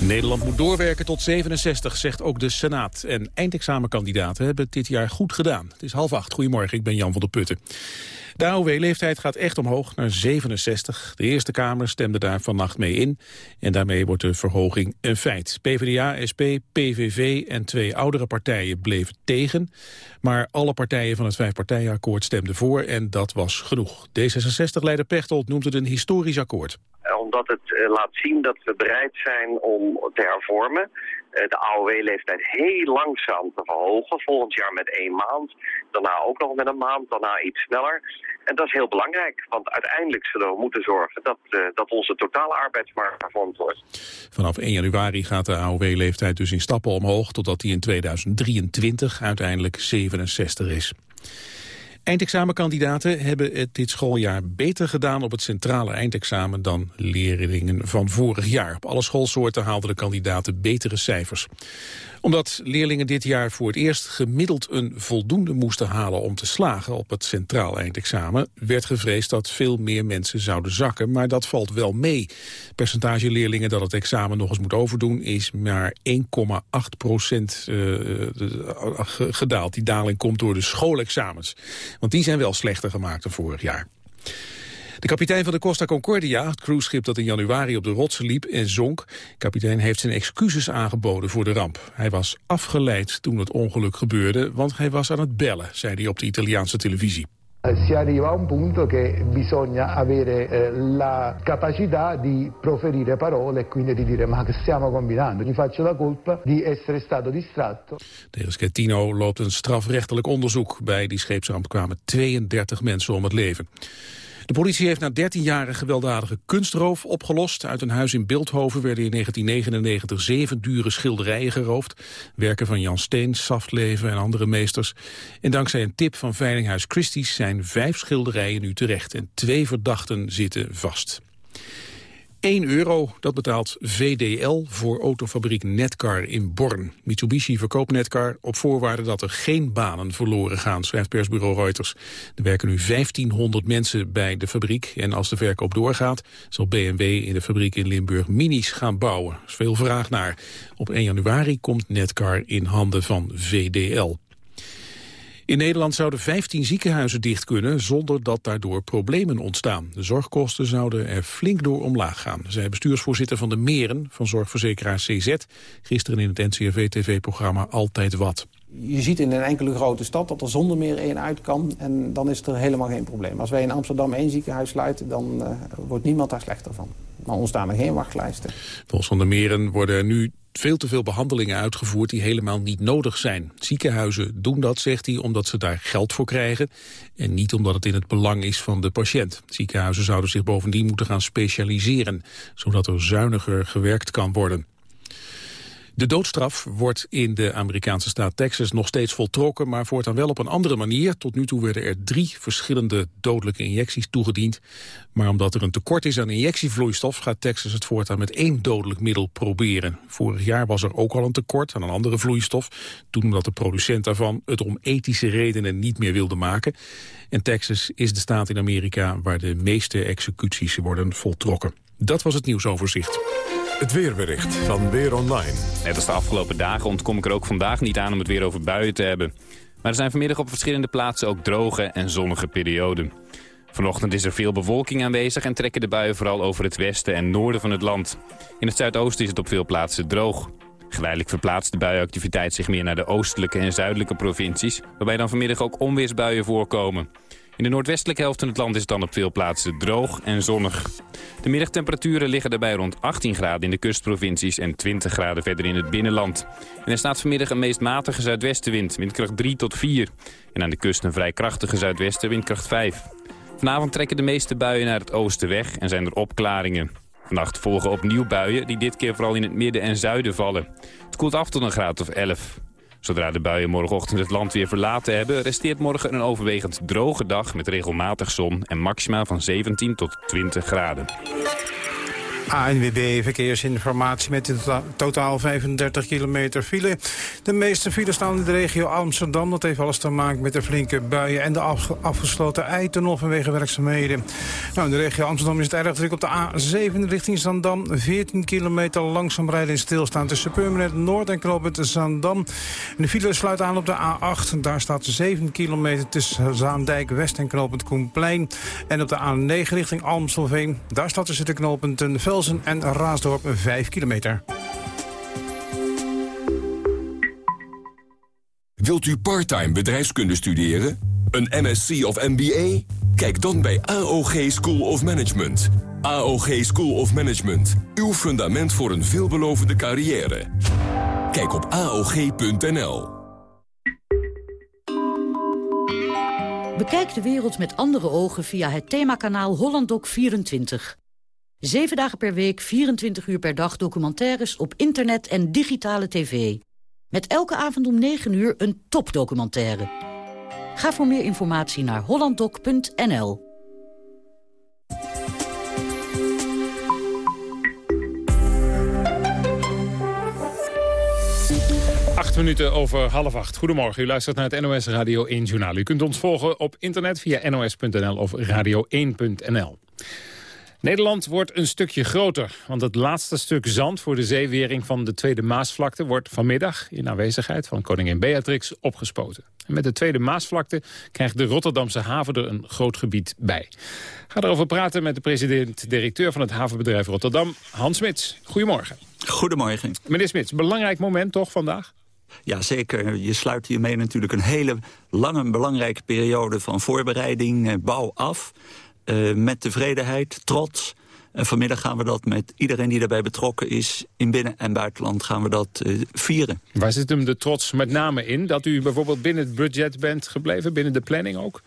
Nederland moet doorwerken tot 67, zegt ook de Senaat. En eindexamenkandidaten hebben het dit jaar goed gedaan. Het is half acht. Goedemorgen, ik ben Jan van der Putten. De AOW-leeftijd gaat echt omhoog naar 67. De Eerste Kamer stemde daar vannacht mee in. En daarmee wordt de verhoging een feit. PvdA, SP, PVV en twee oudere partijen bleven tegen. Maar alle partijen van het Vijfpartijenakkoord stemden voor en dat was genoeg. D66-leider Pechtold noemt het een historisch akkoord omdat het eh, laat zien dat we bereid zijn om te hervormen. Eh, de AOW-leeftijd heel langzaam te verhogen. Volgend jaar met één maand. Daarna ook nog met een maand. Daarna iets sneller. En dat is heel belangrijk. Want uiteindelijk zullen we moeten zorgen dat, dat onze totale arbeidsmarkt hervormd wordt. Vanaf 1 januari gaat de AOW-leeftijd dus in stappen omhoog. Totdat die in 2023 uiteindelijk 67 is. Eindexamenkandidaten hebben het dit schooljaar beter gedaan op het centrale eindexamen dan leerlingen van vorig jaar. Op alle schoolsoorten haalden de kandidaten betere cijfers omdat leerlingen dit jaar voor het eerst gemiddeld een voldoende moesten halen om te slagen op het centraal eindexamen, werd gevreesd dat veel meer mensen zouden zakken, maar dat valt wel mee. Het percentage leerlingen dat het examen nog eens moet overdoen is maar 1,8 procent uh, gedaald. Die daling komt door de schoolexamens, want die zijn wel slechter gemaakt dan vorig jaar. De kapitein van de Costa Concordia, het cruiseschip dat in januari op de rotsen liep en zonk, kapitein heeft zijn excuses aangeboden voor de ramp. Hij was afgeleid toen het ongeluk gebeurde, want hij was aan het bellen, zei hij op de Italiaanse televisie. Si arriva a un punto che bisogna avere eh, la capacità di proferire parole e quindi di dire ma che stiamo combinando? Gli faccio la colpa di essere stato distratto. Tegen Schettino loopt een strafrechtelijk onderzoek. Bij die scheepsramp kwamen 32 mensen om het leven. De politie heeft na 13 jaar een gewelddadige kunstroof opgelost. Uit een huis in Beeldhoven werden in 1999 zeven dure schilderijen geroofd. Werken van Jan Steen, Saftleven en andere meesters. En dankzij een tip van Veilinghuis Christie's zijn vijf schilderijen nu terecht. En twee verdachten zitten vast. 1 euro, dat betaalt VDL voor autofabriek Netcar in Born. Mitsubishi verkoopt Netcar op voorwaarde dat er geen banen verloren gaan, schrijft persbureau Reuters. Er werken nu 1500 mensen bij de fabriek en als de verkoop doorgaat zal BMW in de fabriek in Limburg minis gaan bouwen. Er is veel vraag naar. Op 1 januari komt Netcar in handen van VDL. In Nederland zouden 15 ziekenhuizen dicht kunnen zonder dat daardoor problemen ontstaan. De zorgkosten zouden er flink door omlaag gaan, zei bestuursvoorzitter van de Meren van zorgverzekeraar CZ gisteren in het NCRV-tv-programma Altijd Wat. Je ziet in een enkele grote stad dat er zonder meer één uit kan en dan is er helemaal geen probleem. Als wij in Amsterdam één ziekenhuis sluiten, dan uh, wordt niemand daar slechter van. Maar ontstaan er geen wachtlijsten. Volgens Van der Meren worden er nu veel te veel behandelingen uitgevoerd die helemaal niet nodig zijn. Ziekenhuizen doen dat, zegt hij, omdat ze daar geld voor krijgen en niet omdat het in het belang is van de patiënt. Ziekenhuizen zouden zich bovendien moeten gaan specialiseren, zodat er zuiniger gewerkt kan worden. De doodstraf wordt in de Amerikaanse staat Texas nog steeds voltrokken, maar voortaan wel op een andere manier. Tot nu toe werden er drie verschillende dodelijke injecties toegediend. Maar omdat er een tekort is aan injectievloeistof, gaat Texas het voortaan met één dodelijk middel proberen. Vorig jaar was er ook al een tekort aan een andere vloeistof. Toen omdat de producent daarvan het om ethische redenen niet meer wilde maken. En Texas is de staat in Amerika waar de meeste executies worden voltrokken. Dat was het nieuwsoverzicht. Het weerbericht van Weer Online. Net als de afgelopen dagen ontkom ik er ook vandaag niet aan om het weer over buien te hebben. Maar er zijn vanmiddag op verschillende plaatsen ook droge en zonnige perioden. Vanochtend is er veel bewolking aanwezig en trekken de buien vooral over het westen en noorden van het land. In het zuidoosten is het op veel plaatsen droog. Geleidelijk verplaatst de buienactiviteit zich meer naar de oostelijke en zuidelijke provincies... waarbij dan vanmiddag ook onweersbuien voorkomen. In de noordwestelijke helft van het land is het dan op veel plaatsen droog en zonnig. De middagtemperaturen liggen daarbij rond 18 graden in de kustprovincies en 20 graden verder in het binnenland. En er staat vanmiddag een meest matige zuidwestenwind, windkracht 3 tot 4. En aan de kust een vrij krachtige zuidwesten, windkracht 5. Vanavond trekken de meeste buien naar het oosten weg en zijn er opklaringen. Vannacht volgen opnieuw buien die dit keer vooral in het midden en zuiden vallen. Het koelt af tot een graad of 11. Zodra de buien morgenochtend het land weer verlaten hebben... resteert morgen een overwegend droge dag met regelmatig zon... en maxima van 17 tot 20 graden. ANWB Verkeersinformatie met in totaal 35 kilometer file. De meeste files staan in de regio Amsterdam. Dat heeft alles te maken met de flinke buien en de afgesloten eitunnel vanwege werkzaamheden. Nou, in de regio Amsterdam is het erg druk op de A7 richting Zandam. 14 kilometer langzaam rijden en stilstaan tussen Purmerend Noord en Knooppunt Zandam. De file sluit aan op de A8. Daar staat 7 kilometer tussen Zaandijk West en Knooppunt Koenplein. En op de A9 richting Amstelveen. Daar staat tussen de knooppunten Vel en Raasdorp 5 kilometer. Wilt u parttime bedrijfskunde studeren? Een MSc of MBA? Kijk dan bij AOG School of Management. AOG School of Management. Uw fundament voor een veelbelovende carrière. Kijk op AOG.nl. Bekijk de wereld met andere ogen via het themakanaal HollandDoc24. Zeven dagen per week, 24 uur per dag documentaires op internet en digitale tv. Met elke avond om 9 uur een topdocumentaire. Ga voor meer informatie naar hollanddoc.nl. Acht minuten over half acht. Goedemorgen, u luistert naar het NOS Radio 1 Journaal. U kunt ons volgen op internet via nos.nl of radio1.nl. Nederland wordt een stukje groter, want het laatste stuk zand voor de zeewering van de Tweede Maasvlakte wordt vanmiddag in aanwezigheid van koningin Beatrix opgespoten. En met de Tweede Maasvlakte krijgt de Rotterdamse haven er een groot gebied bij. Ga erover praten met de president-directeur van het havenbedrijf Rotterdam, Hans Smits. Goedemorgen. Goedemorgen. Meneer Smits, belangrijk moment toch vandaag? Ja, zeker. Je sluit hiermee natuurlijk een hele lange belangrijke periode van voorbereiding, eh, bouw af. Uh, met tevredenheid, trots. En vanmiddag gaan we dat met iedereen die daarbij betrokken is... in binnen- en buitenland gaan we dat uh, vieren. Waar zit hem de trots met name in? Dat u bijvoorbeeld binnen het budget bent gebleven, binnen de planning ook?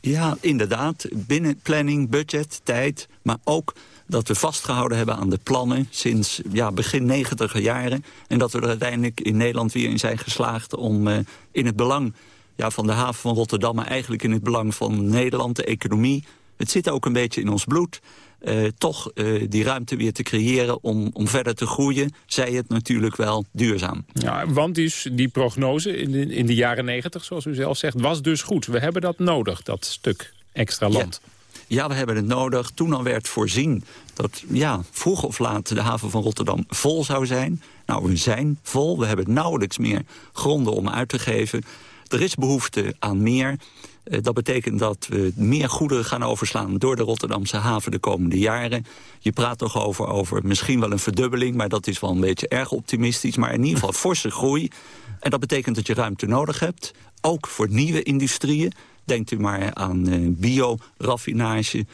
Ja, inderdaad. Binnen planning, budget, tijd, maar ook dat we vastgehouden hebben aan de plannen sinds ja, begin negentiger jaren. En dat we er uiteindelijk in Nederland weer in zijn geslaagd om uh, in het belang ja, van de haven van Rotterdam... maar eigenlijk in het belang van Nederland, de economie het zit ook een beetje in ons bloed. Uh, toch uh, die ruimte weer te creëren om, om verder te groeien... zij het natuurlijk wel duurzaam. Ja, want dus die prognose in de, in de jaren negentig, zoals u zelf zegt... was dus goed. We hebben dat nodig, dat stuk extra land. Ja. ja, we hebben het nodig. Toen al werd voorzien dat ja, vroeg of laat de haven van Rotterdam vol zou zijn. Nou, we zijn vol. We hebben nauwelijks meer gronden om uit te geven. er is behoefte aan meer. Eh, dat betekent dat we meer goederen gaan overslaan door de Rotterdamse haven de komende jaren. Je praat toch over, over misschien wel een verdubbeling, maar dat is wel een beetje erg optimistisch. Maar in ieder geval forse groei. En dat betekent dat je ruimte nodig hebt, ook voor nieuwe industrieën. Denkt u maar aan uh, bioraffinage,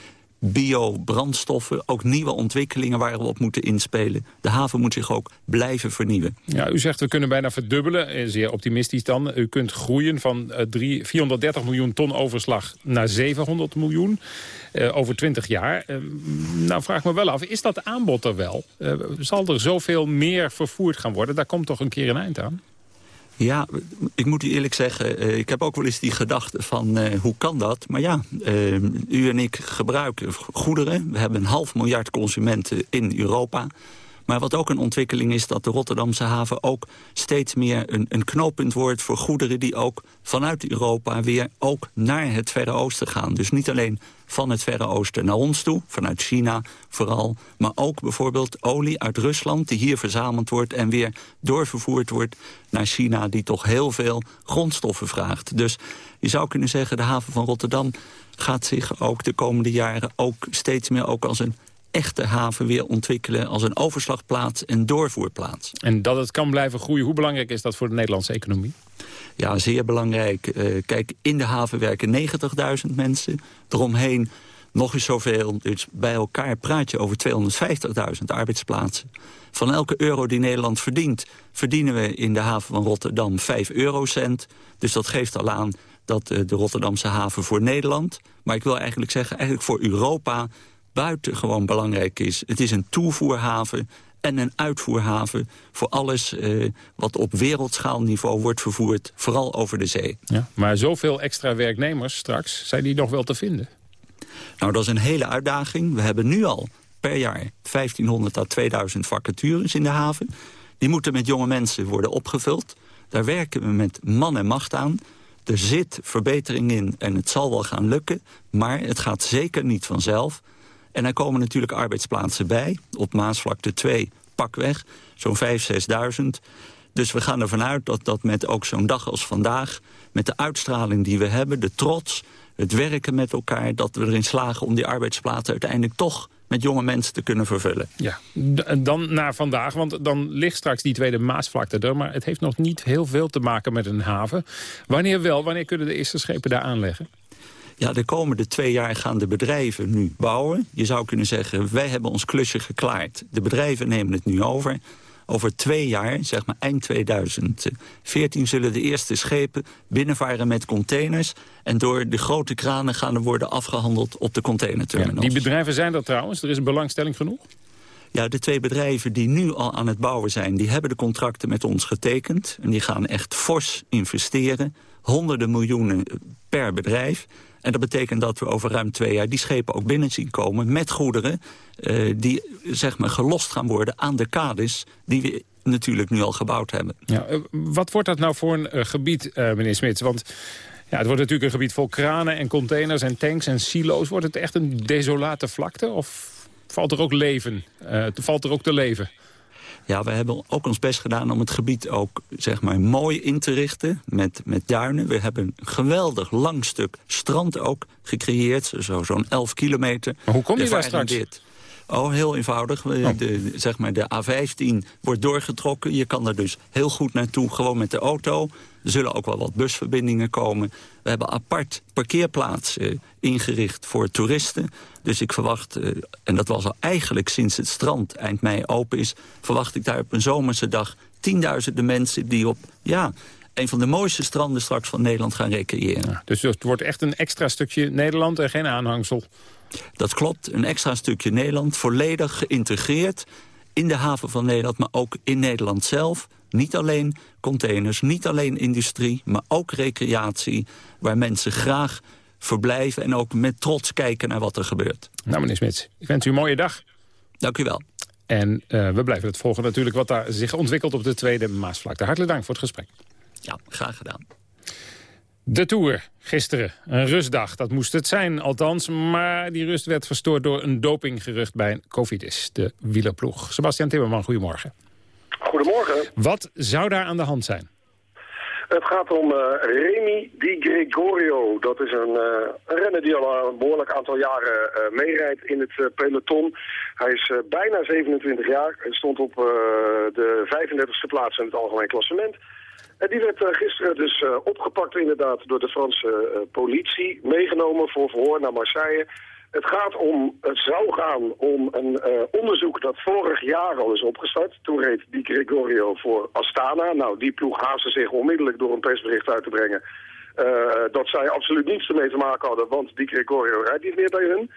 biobrandstoffen, ook nieuwe ontwikkelingen waar we op moeten inspelen. De haven moet zich ook blijven vernieuwen. Ja, u zegt we kunnen bijna verdubbelen, eh, zeer optimistisch dan. U kunt groeien van 3, 430 miljoen ton overslag naar 700 miljoen uh, over 20 jaar. Nou vraag me wel af, is dat aanbod er wel? Zal er zoveel meer vervoerd gaan worden? Daar komt toch een keer een eind aan? Ja, ik moet u eerlijk zeggen, uh, ik heb ook wel eens die gedachte van uh, hoe kan dat? Maar ja, uh, u en ik gebruiken goederen. We hebben een half miljard consumenten in Europa. Maar wat ook een ontwikkeling is dat de Rotterdamse haven ook steeds meer een, een knooppunt wordt voor goederen die ook vanuit Europa weer ook naar het Verre Oosten gaan. Dus niet alleen van het Verre Oosten naar ons toe, vanuit China vooral. Maar ook bijvoorbeeld olie uit Rusland die hier verzameld wordt... en weer doorvervoerd wordt naar China die toch heel veel grondstoffen vraagt. Dus je zou kunnen zeggen de haven van Rotterdam gaat zich ook de komende jaren... ook steeds meer ook als een echte haven weer ontwikkelen als een overslagplaats en doorvoerplaats. En dat het kan blijven groeien, hoe belangrijk is dat voor de Nederlandse economie? Ja, zeer belangrijk. Uh, kijk, in de haven werken 90.000 mensen. Eromheen nog eens zoveel. Dus bij elkaar praat je over 250.000 arbeidsplaatsen. Van elke euro die Nederland verdient... verdienen we in de haven van Rotterdam 5 eurocent. Dus dat geeft al aan dat uh, de Rotterdamse haven voor Nederland... maar ik wil eigenlijk zeggen, eigenlijk voor Europa buitengewoon belangrijk is. Het is een toevoerhaven en een uitvoerhaven voor alles eh, wat op wereldschaalniveau wordt vervoerd, vooral over de zee. Ja, maar zoveel extra werknemers straks, zijn die nog wel te vinden? Nou, dat is een hele uitdaging. We hebben nu al per jaar 1500 à 2000 vacatures in de haven. Die moeten met jonge mensen worden opgevuld. Daar werken we met man en macht aan. Er zit verbetering in en het zal wel gaan lukken. Maar het gaat zeker niet vanzelf. En er komen natuurlijk arbeidsplaatsen bij. Op Maasvlakte 2 pakweg, zo'n 5.000, 6.000. Dus we gaan ervan uit dat dat met ook zo'n dag als vandaag... met de uitstraling die we hebben, de trots, het werken met elkaar... dat we erin slagen om die arbeidsplaatsen uiteindelijk toch met jonge mensen te kunnen vervullen. Ja, dan naar vandaag, want dan ligt straks die tweede Maasvlakte er... maar het heeft nog niet heel veel te maken met een haven. Wanneer wel, wanneer kunnen de eerste schepen daar aanleggen? Ja, de komende twee jaar gaan de bedrijven nu bouwen. Je zou kunnen zeggen, wij hebben ons klusje geklaard. De bedrijven nemen het nu over. Over twee jaar, zeg maar eind 2014, zullen de eerste schepen binnenvaren met containers. En door de grote kranen gaan er worden afgehandeld op de containerterminals. Ja, die bedrijven zijn er trouwens, er is belangstelling genoeg? Ja, de twee bedrijven die nu al aan het bouwen zijn... die hebben de contracten met ons getekend. En die gaan echt fors investeren. Honderden miljoenen per bedrijf. En dat betekent dat we over ruim twee jaar die schepen ook binnen zien komen... met goederen uh, die zeg maar gelost gaan worden aan de kades... die we natuurlijk nu al gebouwd hebben. Ja, uh, wat wordt dat nou voor een uh, gebied, meneer Smits? Want ja, het wordt natuurlijk een gebied vol kranen en containers en tanks en silo's. Wordt het echt een desolate vlakte of valt er ook leven? valt er ook te leven? Ja, we hebben ook ons best gedaan om het gebied ook zeg maar, mooi in te richten met, met duinen. We hebben een geweldig lang stuk strand ook gecreëerd, zo'n zo 11 kilometer. Maar hoe kom je daar straks? Oh, heel eenvoudig. Oh. De, zeg maar, de A15 wordt doorgetrokken. Je kan er dus heel goed naartoe, gewoon met de auto. Er zullen ook wel wat busverbindingen komen. We hebben apart parkeerplaatsen ingericht voor toeristen. Dus ik verwacht, eh, en dat was al eigenlijk sinds het strand eind mei open is... verwacht ik daar op een zomerse dag tienduizenden mensen die op... ja, een van de mooiste stranden straks van Nederland gaan recreëren. Ja, dus het wordt echt een extra stukje Nederland en geen aanhangsel? Dat klopt, een extra stukje Nederland, volledig geïntegreerd in de haven van Nederland, maar ook in Nederland zelf. Niet alleen containers, niet alleen industrie, maar ook recreatie... waar mensen graag verblijven en ook met trots kijken naar wat er gebeurt. Nou, meneer Smits, ik wens u een mooie dag. Dank u wel. En uh, we blijven het volgen natuurlijk wat daar zich ontwikkelt op de Tweede Maasvlakte. Hartelijk dank voor het gesprek. Ja, graag gedaan. De Tour, gisteren. Een rustdag, dat moest het zijn althans. Maar die rust werd verstoord door een dopinggerucht bij een Covidis, de wielerploeg. Sebastian Timmerman, goedemorgen. Goedemorgen. Wat zou daar aan de hand zijn? Het gaat om uh, Remy Di Gregorio. Dat is een, uh, een, renner die al een behoorlijk aantal jaren uh, meerijdt in het peloton. Hij is bijna 27 jaar. Hij stond op de 35e plaats in het algemeen klassement. En die werd gisteren dus opgepakt inderdaad door de Franse politie. Meegenomen voor verhoor naar Marseille. Het gaat om, het zou gaan om een onderzoek dat vorig jaar al is opgestart. Toen reed Di Gregorio voor Astana. Nou, die ploeg haastte zich onmiddellijk door een persbericht uit te brengen... Dat zij absoluut niets ermee te maken hadden, want Di Gregorio rijdt niet meer bij hun.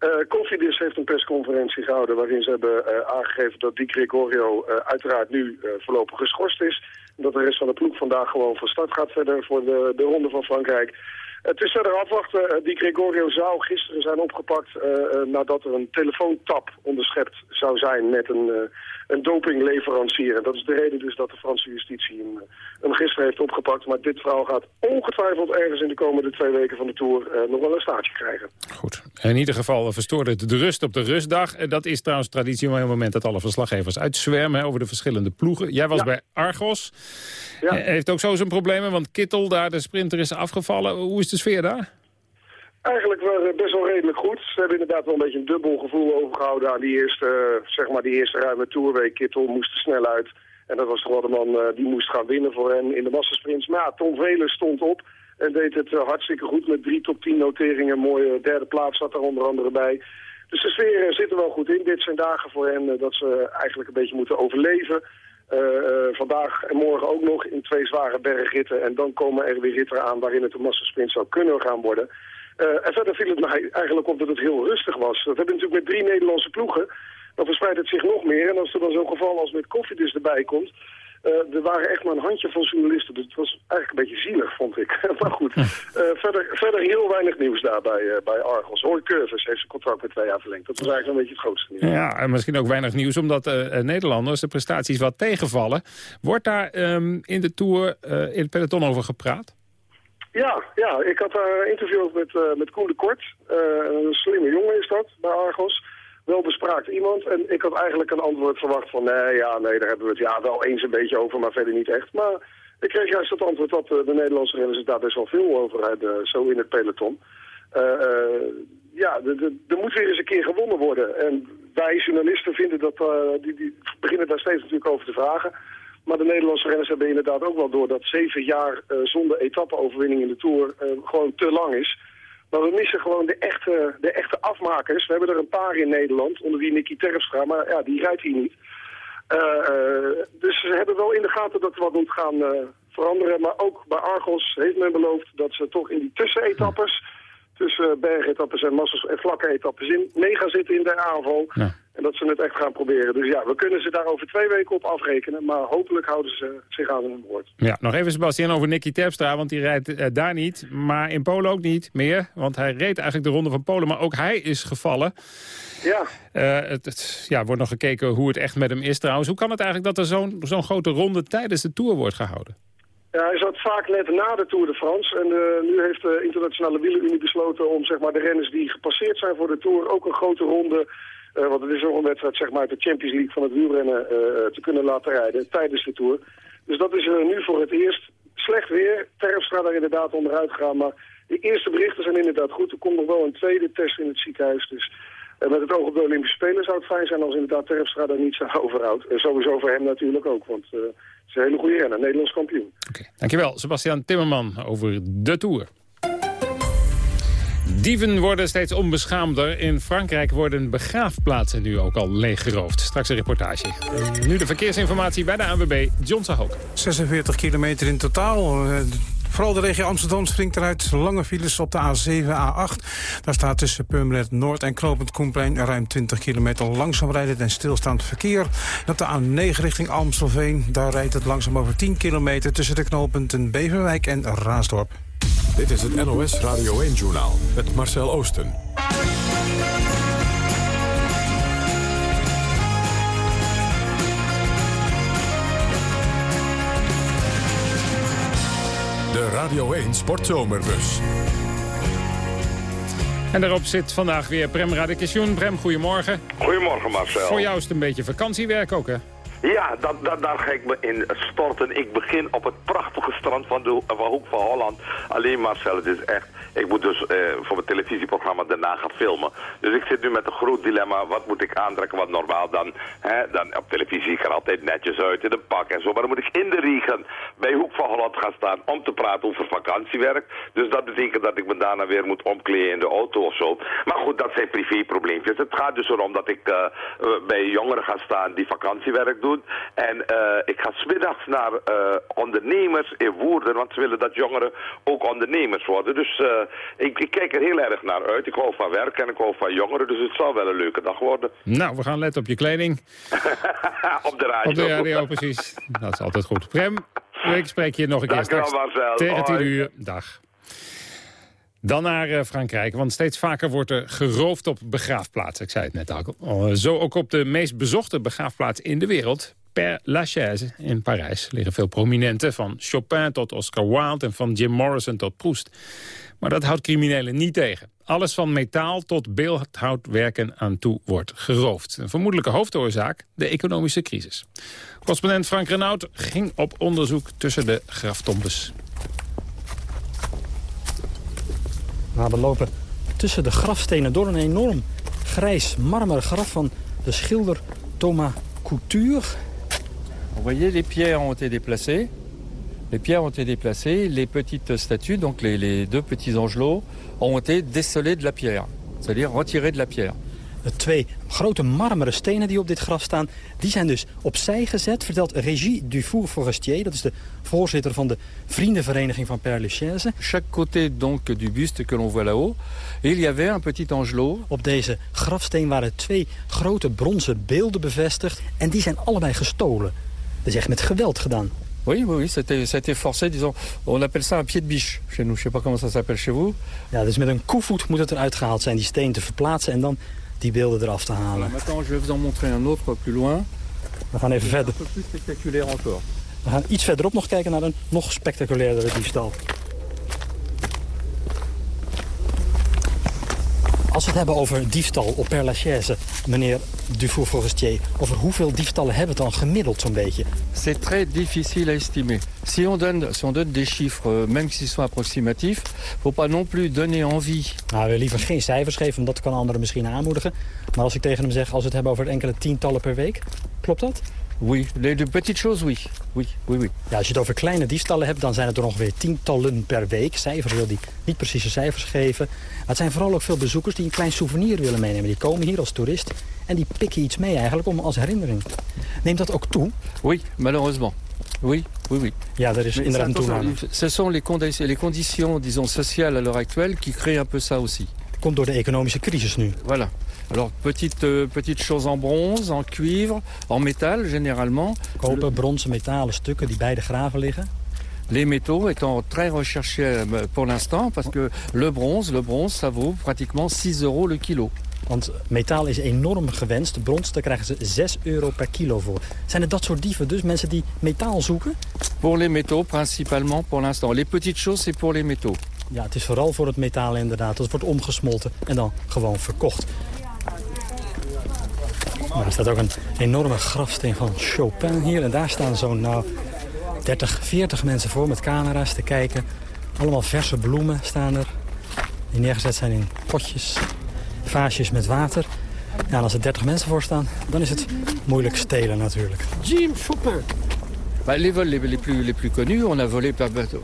Uh, heeft een persconferentie gehouden waarin ze hebben aangegeven dat Di Gregorio uiteraard nu voorlopig geschorst is. Dat de rest van de ploeg vandaag gewoon van start gaat verder voor de, de Ronde van Frankrijk. Het is verder afwachten. Eh, die Gregorio zou gisteren zijn opgepakt uh, nadat er een telefoontap onderschept zou zijn met een, een dopingleverancier. En dat is de reden dus dat de Franse justitie hem, hem gisteren heeft opgepakt. Maar dit verhaal gaat ongetwijfeld ergens in de komende twee weken van de Tour nog wel een staartje krijgen. Goed. In ieder geval verstoorde het de rust op de rustdag. Dat is trouwens traditie op het moment dat alle verslaggevers uitzwermen over de verschillende ploegen. Jij was bij Argos. Ja. Heeft ook zo zijn problemen, want Kittel, daar de sprinter, is afgevallen. Hoe is de sfeer daar? Eigenlijk wel best wel redelijk goed. Ze hebben inderdaad wel een beetje een dubbel gevoel overgehouden aan die eerste, zeg maar die eerste ruime toerweek. Kittel moest er snel uit. En dat was toch wel de man die moest gaan winnen voor hen in de massasprints. Maar ja, Tom Velen stond op en deed het hartstikke goed met drie top 10 noteringen. Een mooie derde plaats zat er onder andere bij. Dus de sfeer zit er wel goed in. Dit zijn dagen voor hen dat ze eigenlijk een beetje moeten overleven. Vandaag en morgen ook nog in twee zware bergritten. En dan komen er weer ritten aan waarin het een massasprint zou kunnen gaan worden. Uh, en verder viel het mij eigenlijk op dat het heel rustig was. Dat hebben we natuurlijk met drie Nederlandse ploegen. Dan verspreidt het zich nog meer. En als er dan zo'n geval als met Koffiedis erbij komt... Uh, er waren echt maar een handje van journalisten. Dus het was eigenlijk een beetje zielig, vond ik. maar goed, uh, verder, verder heel weinig nieuws daar bij, uh, bij Argos. Roy Curvis heeft zijn contract met twee jaar verlengd. Dat was eigenlijk een beetje het grootste nieuws. Ja, en misschien ook weinig nieuws, omdat Nederlanders de prestaties wat tegenvallen. Wordt daar um, in de Tour in het peloton over gepraat? Ja, ja, ik had daar een interview met, met Koen de Kort. een slimme jongen is dat, bij Argos wel bespraakt iemand. En ik had eigenlijk een antwoord verwacht van... nee, ja, nee, daar hebben we het ja, wel eens een beetje over, maar verder niet echt. Maar ik kreeg juist het antwoord dat uh, de Nederlandse renners daar best wel veel over hebben, zo in het peloton. Ja, er moet weer eens een keer gewonnen worden. En wij journalisten vinden dat, die, die beginnen daar steeds natuurlijk over te vragen. Maar de Nederlandse renners hebben inderdaad ook wel door dat zeven jaar zonder etappe-overwinning in de Tour gewoon te lang is. Maar we missen gewoon de echte, de echte afmakers. We hebben er een paar in Nederland, onder wie Nicky Terpstra, maar ja, die rijdt hier niet. Uh, dus ze hebben wel in de gaten dat er wat moet gaan veranderen. Maar ook bij Argos heeft men beloofd dat ze toch in die tussenetappes... tussen bergetappes en massas en vlakke etappes in, mee gaan zitten in de aanval. Ja. En dat ze het echt gaan proberen. Dus ja, we kunnen ze daar over twee weken op afrekenen. Maar hopelijk houden ze zich aan hun woord. Ja, nog even Sebastian over Nicky Terpstra. Want die rijdt uh, daar niet. Maar in Polen ook niet meer. Want hij reed eigenlijk de ronde van Polen. Maar ook hij is gevallen. Ja. Uh, het, het ja, wordt nog gekeken hoe het echt met hem is trouwens. Hoe kan het eigenlijk dat er zo'n zo'n grote ronde tijdens de Tour wordt gehouden? Ja, hij zat vaak net na de Tour de France. En uh, nu heeft de Internationale Wielerunie besloten om zeg maar, de renners die gepasseerd zijn voor de Tour... ook een grote ronde uh, want het is nog een wedstrijd zeg maar, de Champions League van het wielrennen uh, te kunnen laten rijden tijdens de Tour. Dus dat is nu voor het eerst. Slecht weer. Terpstra daar inderdaad onderuit gegaan. Maar de eerste berichten zijn inderdaad goed. Er komt nog wel een tweede test in het ziekenhuis. Dus met het oog op de Olympische Spelen zou het fijn zijn als inderdaad Terpstra daar niet zo overhoudt. En sowieso voor hem natuurlijk ook. Want het is een hele goede renner. Nederlands kampioen. Dankjewel. Sebastian Timmerman over de Tour. Dieven worden steeds onbeschaamder. In Frankrijk worden begraafplaatsen nu ook al leeggeroofd. Straks een reportage. Nu de verkeersinformatie bij de ANWB, John Sahook. 46 kilometer in totaal. Vooral de regio Amsterdam springt eruit. Lange files op de A7, A8. Daar staat tussen Purmerend Noord en Knopend Koenplein... ruim 20 kilometer langzaam rijden en stilstaand verkeer. En op de A9 richting Amstelveen. Daar rijdt het langzaam over 10 kilometer... tussen de knooppunten Beverwijk en Raasdorp. Dit is het NOS Radio 1-journaal met Marcel Oosten. De Radio 1 Sportzomerbus. En daarop zit vandaag weer Prem Radikation. Prem, goedemorgen. Goedemorgen Marcel. Voor jou is het een beetje vakantiewerk ook, hè? Ja, dat, daar ga ik me in storten. Ik begin op het prachtige strand van de van Hoek van Holland. Alleen Marcel, het is echt... Ik moet dus eh, voor mijn televisieprogramma daarna gaan filmen. Dus ik zit nu met een groot dilemma. Wat moet ik aantrekken? Wat normaal dan... Hè, dan op televisie ik er altijd netjes uit in een pak en zo. Maar dan moet ik in de regen bij Hoek van Holland gaan staan om te praten over vakantiewerk. Dus dat betekent dat ik me daarna weer moet omkleden in de auto of zo. Maar goed, dat zijn privéprobleempjes. Het gaat dus erom dat ik uh, bij jongeren ga staan die vakantiewerk doen. En ik ga smiddags naar ondernemers in Woerden, want ze willen dat jongeren ook ondernemers worden. Dus ik, ik, kijk er heel erg naar uit. Ik hou van werk en ik hou van jongeren, dus het zal wel een leuke dag worden. Nou, we gaan letten op je kleding. op de radio. Op de radio, precies. Dat is altijd goed. Prem, ik spreek je nog een keer straks. Tegen 10 uur. Dag. Dan naar uh, Frankrijk, want steeds vaker wordt er geroofd op begraafplaatsen. Ik zei het net al. Zo ook op de meest bezochte begraafplaats in de wereld, Père Lachaise in Parijs. liggen veel prominenten, van Chopin tot Oscar Wilde en van Jim Morrison tot Proust. Maar dat houdt criminelen niet tegen. Alles van metaal tot beeldhoudwerken aan toe wordt geroofd. Een vermoedelijke hoofdoorzaak, de economische crisis. Correspondent Frank Renaud ging op onderzoek tussen de graftombes. Nou, we lopen tussen de grafstenen door een enorm grijs marmeren graf van de schilder Thomas Couture. Vous voyez, les pierres ont été déplacées. Les pierres ont été déplacées. Les petites statues, donc les, les deux petits angelots, ont été décelées de la pierre. C'est-à-dire retirées de la pierre. De twee grote marmeren stenen die op dit graf staan... die zijn dus opzij gezet, vertelt Régie Dufour Forestier. Dat is de voorzitter van de vriendenvereniging van Père Lachaise. Chaque côté donc du buste que l'on voit là-haut, il y avait un petit angelot. Op deze grafsteen waren twee grote bronzen beelden bevestigd... en die zijn allebei gestolen. Dat is echt met geweld gedaan. Oui, oui, oui, ça a été forcé, disons, on appelle ça un pied de biche chez nous. Je sais pas comment ça s'appelle chez vous. Ja, dus met een koevoet moet het eruit gehaald zijn, die steen te verplaatsen en dan die beelden eraf te halen. Maintenant, je vais vous en montrer un autre plus loin. We gaan even verder. Un peu plus spectaculaire encore. We gaan iets verderop nog kijken naar een nog spectaculairdere diefstal. Als we het hebben over diefstal op Père Lachaise, meneer Dufour Forestier... over hoeveel diefstallen hebben we dan gemiddeld zo'n beetje? C'est très difficile à estimer. Si on donne, si on donne des chiffres, même s'ils sont approximatifs... faut pas non plus donner envie. Nou, we liever geen cijfers geven, want dat kan anderen misschien aanmoedigen. Maar als ik tegen hem zeg, als we het hebben over enkele tientallen per week, klopt dat? Oui, de, de petites choses, oui. Oui, oui, oui. Ja, als je het over kleine diefstallen hebt, dan zijn het er ongeveer tientallen per week. Cijfers wil die niet precieze cijfers geven. Maar het zijn vooral ook veel bezoekers die een klein souvenir willen meenemen. Die komen hier als toerist en die pikken iets mee eigenlijk om als herinnering. Neemt dat ook toe? Oui, malheureusement. Oui, oui, oui. Ja, er is Mais inderdaad een toename. Ce sont les, condi les conditions, disons, sociales à l'heure actuelle qui créent un peu ça aussi. Komt door de economische crisis nu. Voilà. Alors, petites, euh, petites choses en bronze, en cuivre, en métal généralement. Koper, bronzen, metalen stukken die bij de graven liggen. Les métaux étant très recherchés euh, pour l'instant parce que le bronze, le bronze, ça vaut pratiquement 6 euros le kilo. Want metaal is enorm gewenst. Brons, daar krijgen ze 6 euro per kilo voor. Zijn het dat soort dieven dus, mensen die metaal zoeken? Pour les métaux, principalement pour l'instant. Les petites choses, c'est pour les métaux. Ja, het is vooral voor het metaal inderdaad. Dat wordt omgesmolten en dan gewoon verkocht. Nou, er staat ook een enorme grafsteen van Chopin hier. En daar staan zo'n nou, 30, 40 mensen voor met camera's te kijken. Allemaal verse bloemen staan er. Die neergezet zijn in potjes, vaasjes met water. Ja, en als er 30 mensen voor staan, dan is het moeilijk stelen natuurlijk. Jim Chopin. Bah, les vols les, les, plus, les plus connus, on a volé...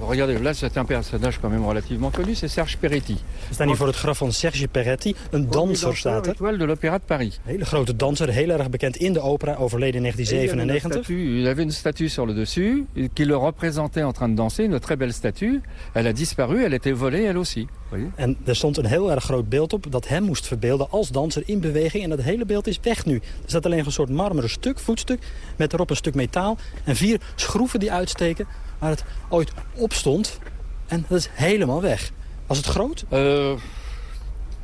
Regardez, là c'est un personnage quand même relativement connu, c'est Serge Peretti. We staan hier voor het graf van Serge Peretti, een danser staat er. De l'Opéra de Paris. Een hele grote danser, heel erg bekend in de opera, overleden in 1997. Il avait une statue sur le dessus qui le représentait en train de danser, une très belle statue. Elle a disparu, elle était volée elle aussi. En er stond een heel erg groot beeld op dat hem moest verbeelden als danser in beweging. En dat hele beeld is weg nu. Er staat alleen een soort marmeren stuk, voetstuk, met erop een stuk metaal. En vier schroeven die uitsteken waar het ooit op stond. En dat is helemaal weg. Was het groot? Uh,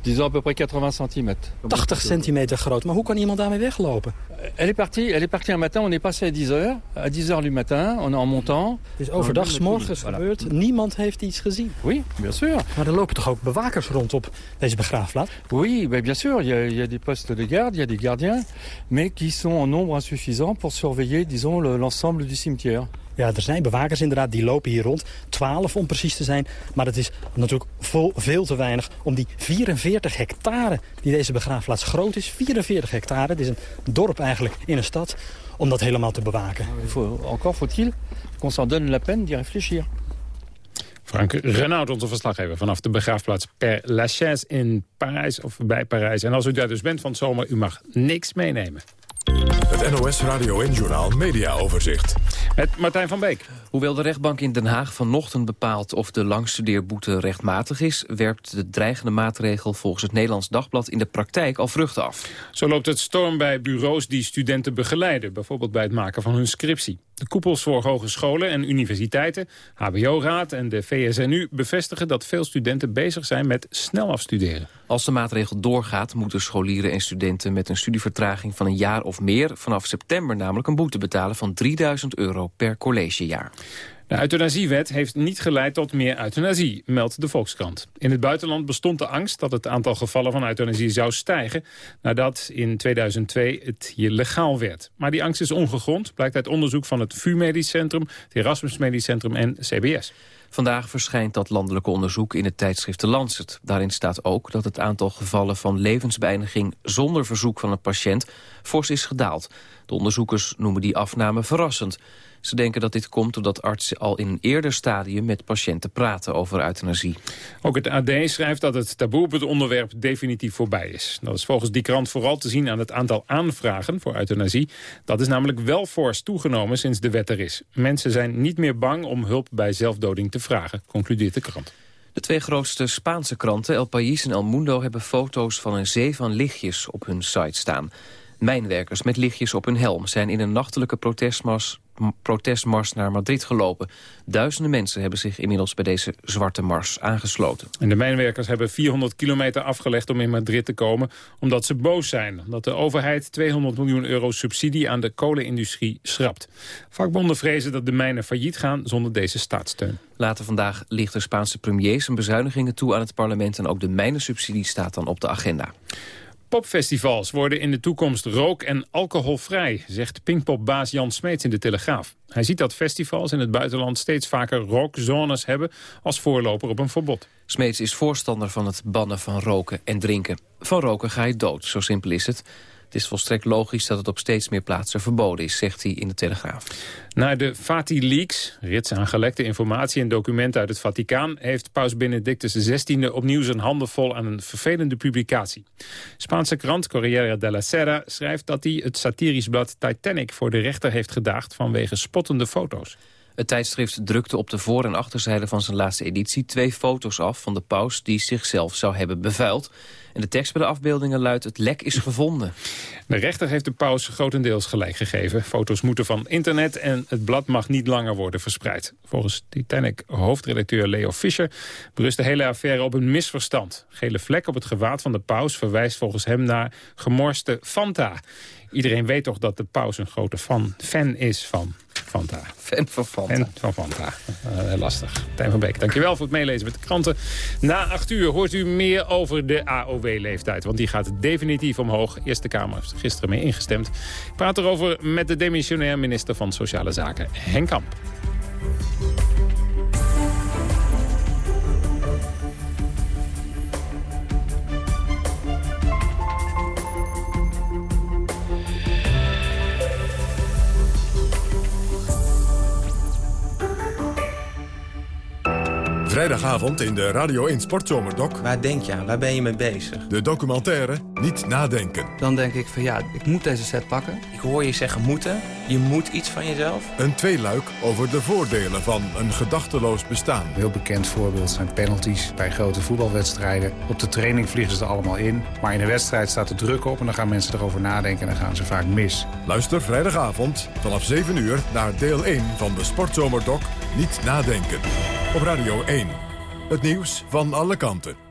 disons à peu près 80 cm. 80 centimeter groot. Maar hoe kan iemand daarmee weglopen? Elle est partie, elle est partie un matin, on est passé à 10 heures. À 10 heures du matin, on est en montant. Is overdag, s morgens Voilà. gebeurd. Niemand heeft iets gezien. Oui, bien sûr. Maar er lopen toch ook bewakers rond op deze begraafplaats? Oui, ben bien sûr, il y, a, il y a des postes de garde, il y a des gardiens, mais qui sont en nombre insuffisant pour surveiller, disons, le- l'ensemble du cimetière. Ja, er zijn bewakers inderdaad, die lopen hier rond. 12 om precies te zijn. Maar het is natuurlijk vol, veel te weinig om die 44 hectare die deze begraafplaats groot is. 44 hectare, het is een dorp eigenlijk in een stad, om dat helemaal te bewaken. Faut, encore faut-il qu'on s'en donne la peine d'y réfléchir. Frank Renaud, onze verslaggever vanaf de begraafplaats Per Lachaise in Parijs of bij Parijs. En als u daar dus bent van het zomer, u mag niks meenemen. NOS Radio en Journaal Media Overzicht. Met Martijn van Beek. Hoewel de rechtbank in Den Haag vanochtend bepaalt of de langstudeerboete rechtmatig is... werpt de dreigende maatregel volgens het Nederlands Dagblad in de praktijk al vruchten af. Zo loopt het storm bij bureaus die studenten begeleiden. Bijvoorbeeld bij het maken van hun scriptie. De koepels voor hogescholen en universiteiten, HBO-raad en de VSNU... bevestigen dat veel studenten bezig zijn met snel afstuderen. Als de maatregel doorgaat, moeten scholieren en studenten... met een studievertraging van een jaar of meer... vanaf september namelijk een boete betalen van 3000 euro per collegejaar. De euthanasiewet heeft niet geleid tot meer euthanasie, meldt de Volkskrant. In het buitenland bestond de angst dat het aantal gevallen van euthanasie zou stijgen... nadat in 2002 het hier legaal werd. Maar die angst is ongegrond, blijkt uit onderzoek van het VU Medisch Centrum... het Erasmus Medisch Centrum en CBS. Vandaag verschijnt dat landelijke onderzoek in het tijdschrift The Lancet. Daarin staat ook dat het aantal gevallen van levensbeëindiging... zonder verzoek van een patiënt fors is gedaald. De onderzoekers noemen die afname verrassend. Ze denken dat dit komt doordat artsen al in een eerder stadium... met patiënten praten over euthanasie. Ook het AD schrijft dat het taboe op het onderwerp definitief voorbij is. Dat is volgens die krant vooral te zien aan het aantal aanvragen voor euthanasie. Dat is namelijk wel fors toegenomen sinds de wet er is. Mensen zijn niet meer bang om hulp bij zelfdoding te vragen, concludeert de krant. De twee grootste Spaanse kranten, El País en El Mundo... hebben foto's van een zee van lichtjes op hun site staan. Mijnwerkers met lichtjes op hun helm zijn in een nachtelijke protestmars, protestmars naar Madrid gelopen. Duizenden mensen hebben zich inmiddels bij deze zwarte mars aangesloten. En de mijnwerkers hebben 400 kilometer afgelegd om in Madrid te komen... omdat ze boos zijn. Omdat de overheid 200 miljoen euro subsidie aan de kolenindustrie schrapt. Vakbonden vrezen dat de mijnen failliet gaan zonder deze staatssteun. Later vandaag ligt de Spaanse premier zijn bezuinigingen toe aan het parlement... en ook de mijnensubsidie staat dan op de agenda. Popfestivals worden in de toekomst rook- en alcoholvrij, zegt Pinkpopbaas Jan Smeets in de Telegraaf. Hij ziet dat festivals in het buitenland steeds vaker rookzones hebben als voorloper op een verbod. Smeets is voorstander van het bannen van roken en drinken. Van roken ga je dood, zo simpel is het. Het is volstrekt logisch dat het op steeds meer plaatsen verboden is, zegt hij in de Telegraaf. Na de Vati-leaks, rits aan gelekte informatie en documenten uit het Vaticaan... heeft paus Benedictus XVI opnieuw zijn handen vol aan een vervelende publicatie. Spaanse krant Corriere della Sera schrijft dat hij het satirisch blad Titanic... voor de rechter heeft gedaagd vanwege spottende foto's. Het tijdschrift drukte op de voor- en achterzijde van zijn laatste editie... twee foto's af van de paus die zichzelf zou hebben bevuild. En de tekst bij de afbeeldingen luidt... het lek is gevonden. De rechter heeft de paus grotendeels gelijk gegeven. Foto's moeten van internet en het blad mag niet langer worden verspreid. Volgens Titanic-hoofdredacteur Leo Fischer berust de hele affaire op een misverstand. Gele vlek op het gewaad van de paus verwijst volgens hem naar gemorste Fanta. Iedereen weet toch dat de paus een grote fan, fan is van Fanta. Fan van Fanta. Fan van Fanta. Uh, lastig. Tijn van Beek, dankjewel voor het meelezen met de kranten. Na acht uur hoort u meer over de AOW-leeftijd. Want die gaat definitief omhoog. Eerste Kamer heeft er gisteren mee ingestemd. Ik praat erover met de demissionair minister van Sociale Zaken, Henk Kamp. Vrijdagavond in de Radio 1 Sportzomerdok. Waar denk je aan? Waar ben je mee bezig? De documentaire Niet Nadenken. Dan denk ik van ja, ik moet deze set pakken. Ik hoor je zeggen moeten. Je moet iets van jezelf. Een tweeluik over de voordelen van een gedachteloos bestaan. Een heel bekend voorbeeld zijn penalties bij grote voetbalwedstrijden. Op de training vliegen ze er allemaal in. Maar in een wedstrijd staat er druk op en dan gaan mensen erover nadenken en dan gaan ze vaak mis. Luister vrijdagavond vanaf 7 uur naar deel 1 van de Sportzomerdok Niet Nadenken. Op Radio 1. Het nieuws van alle kanten.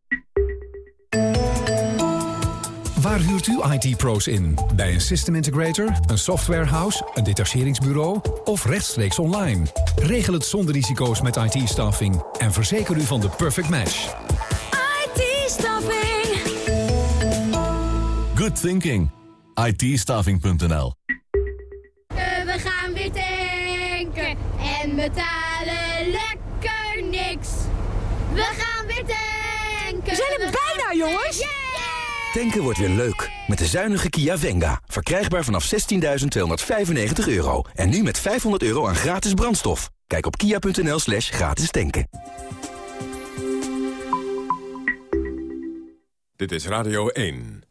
Waar huurt u IT-pro's in? Bij een system integrator, een softwarehouse, een detacheringsbureau of rechtstreeks online? Regel het zonder risico's met IT-staffing en verzeker u van de perfect match. IT-staffing. Good thinking. IT-staffing.nl We gaan weer tanken en betalen lekker niks. We gaan weer tanken. We zijn er bijna, jongens. Tanken wordt weer leuk. Met de zuinige Kia Venga. Verkrijgbaar vanaf 16.295 euro. En nu met 500 euro aan gratis brandstof. Kijk op kia.nl slash gratis tanken. Dit is Radio 1.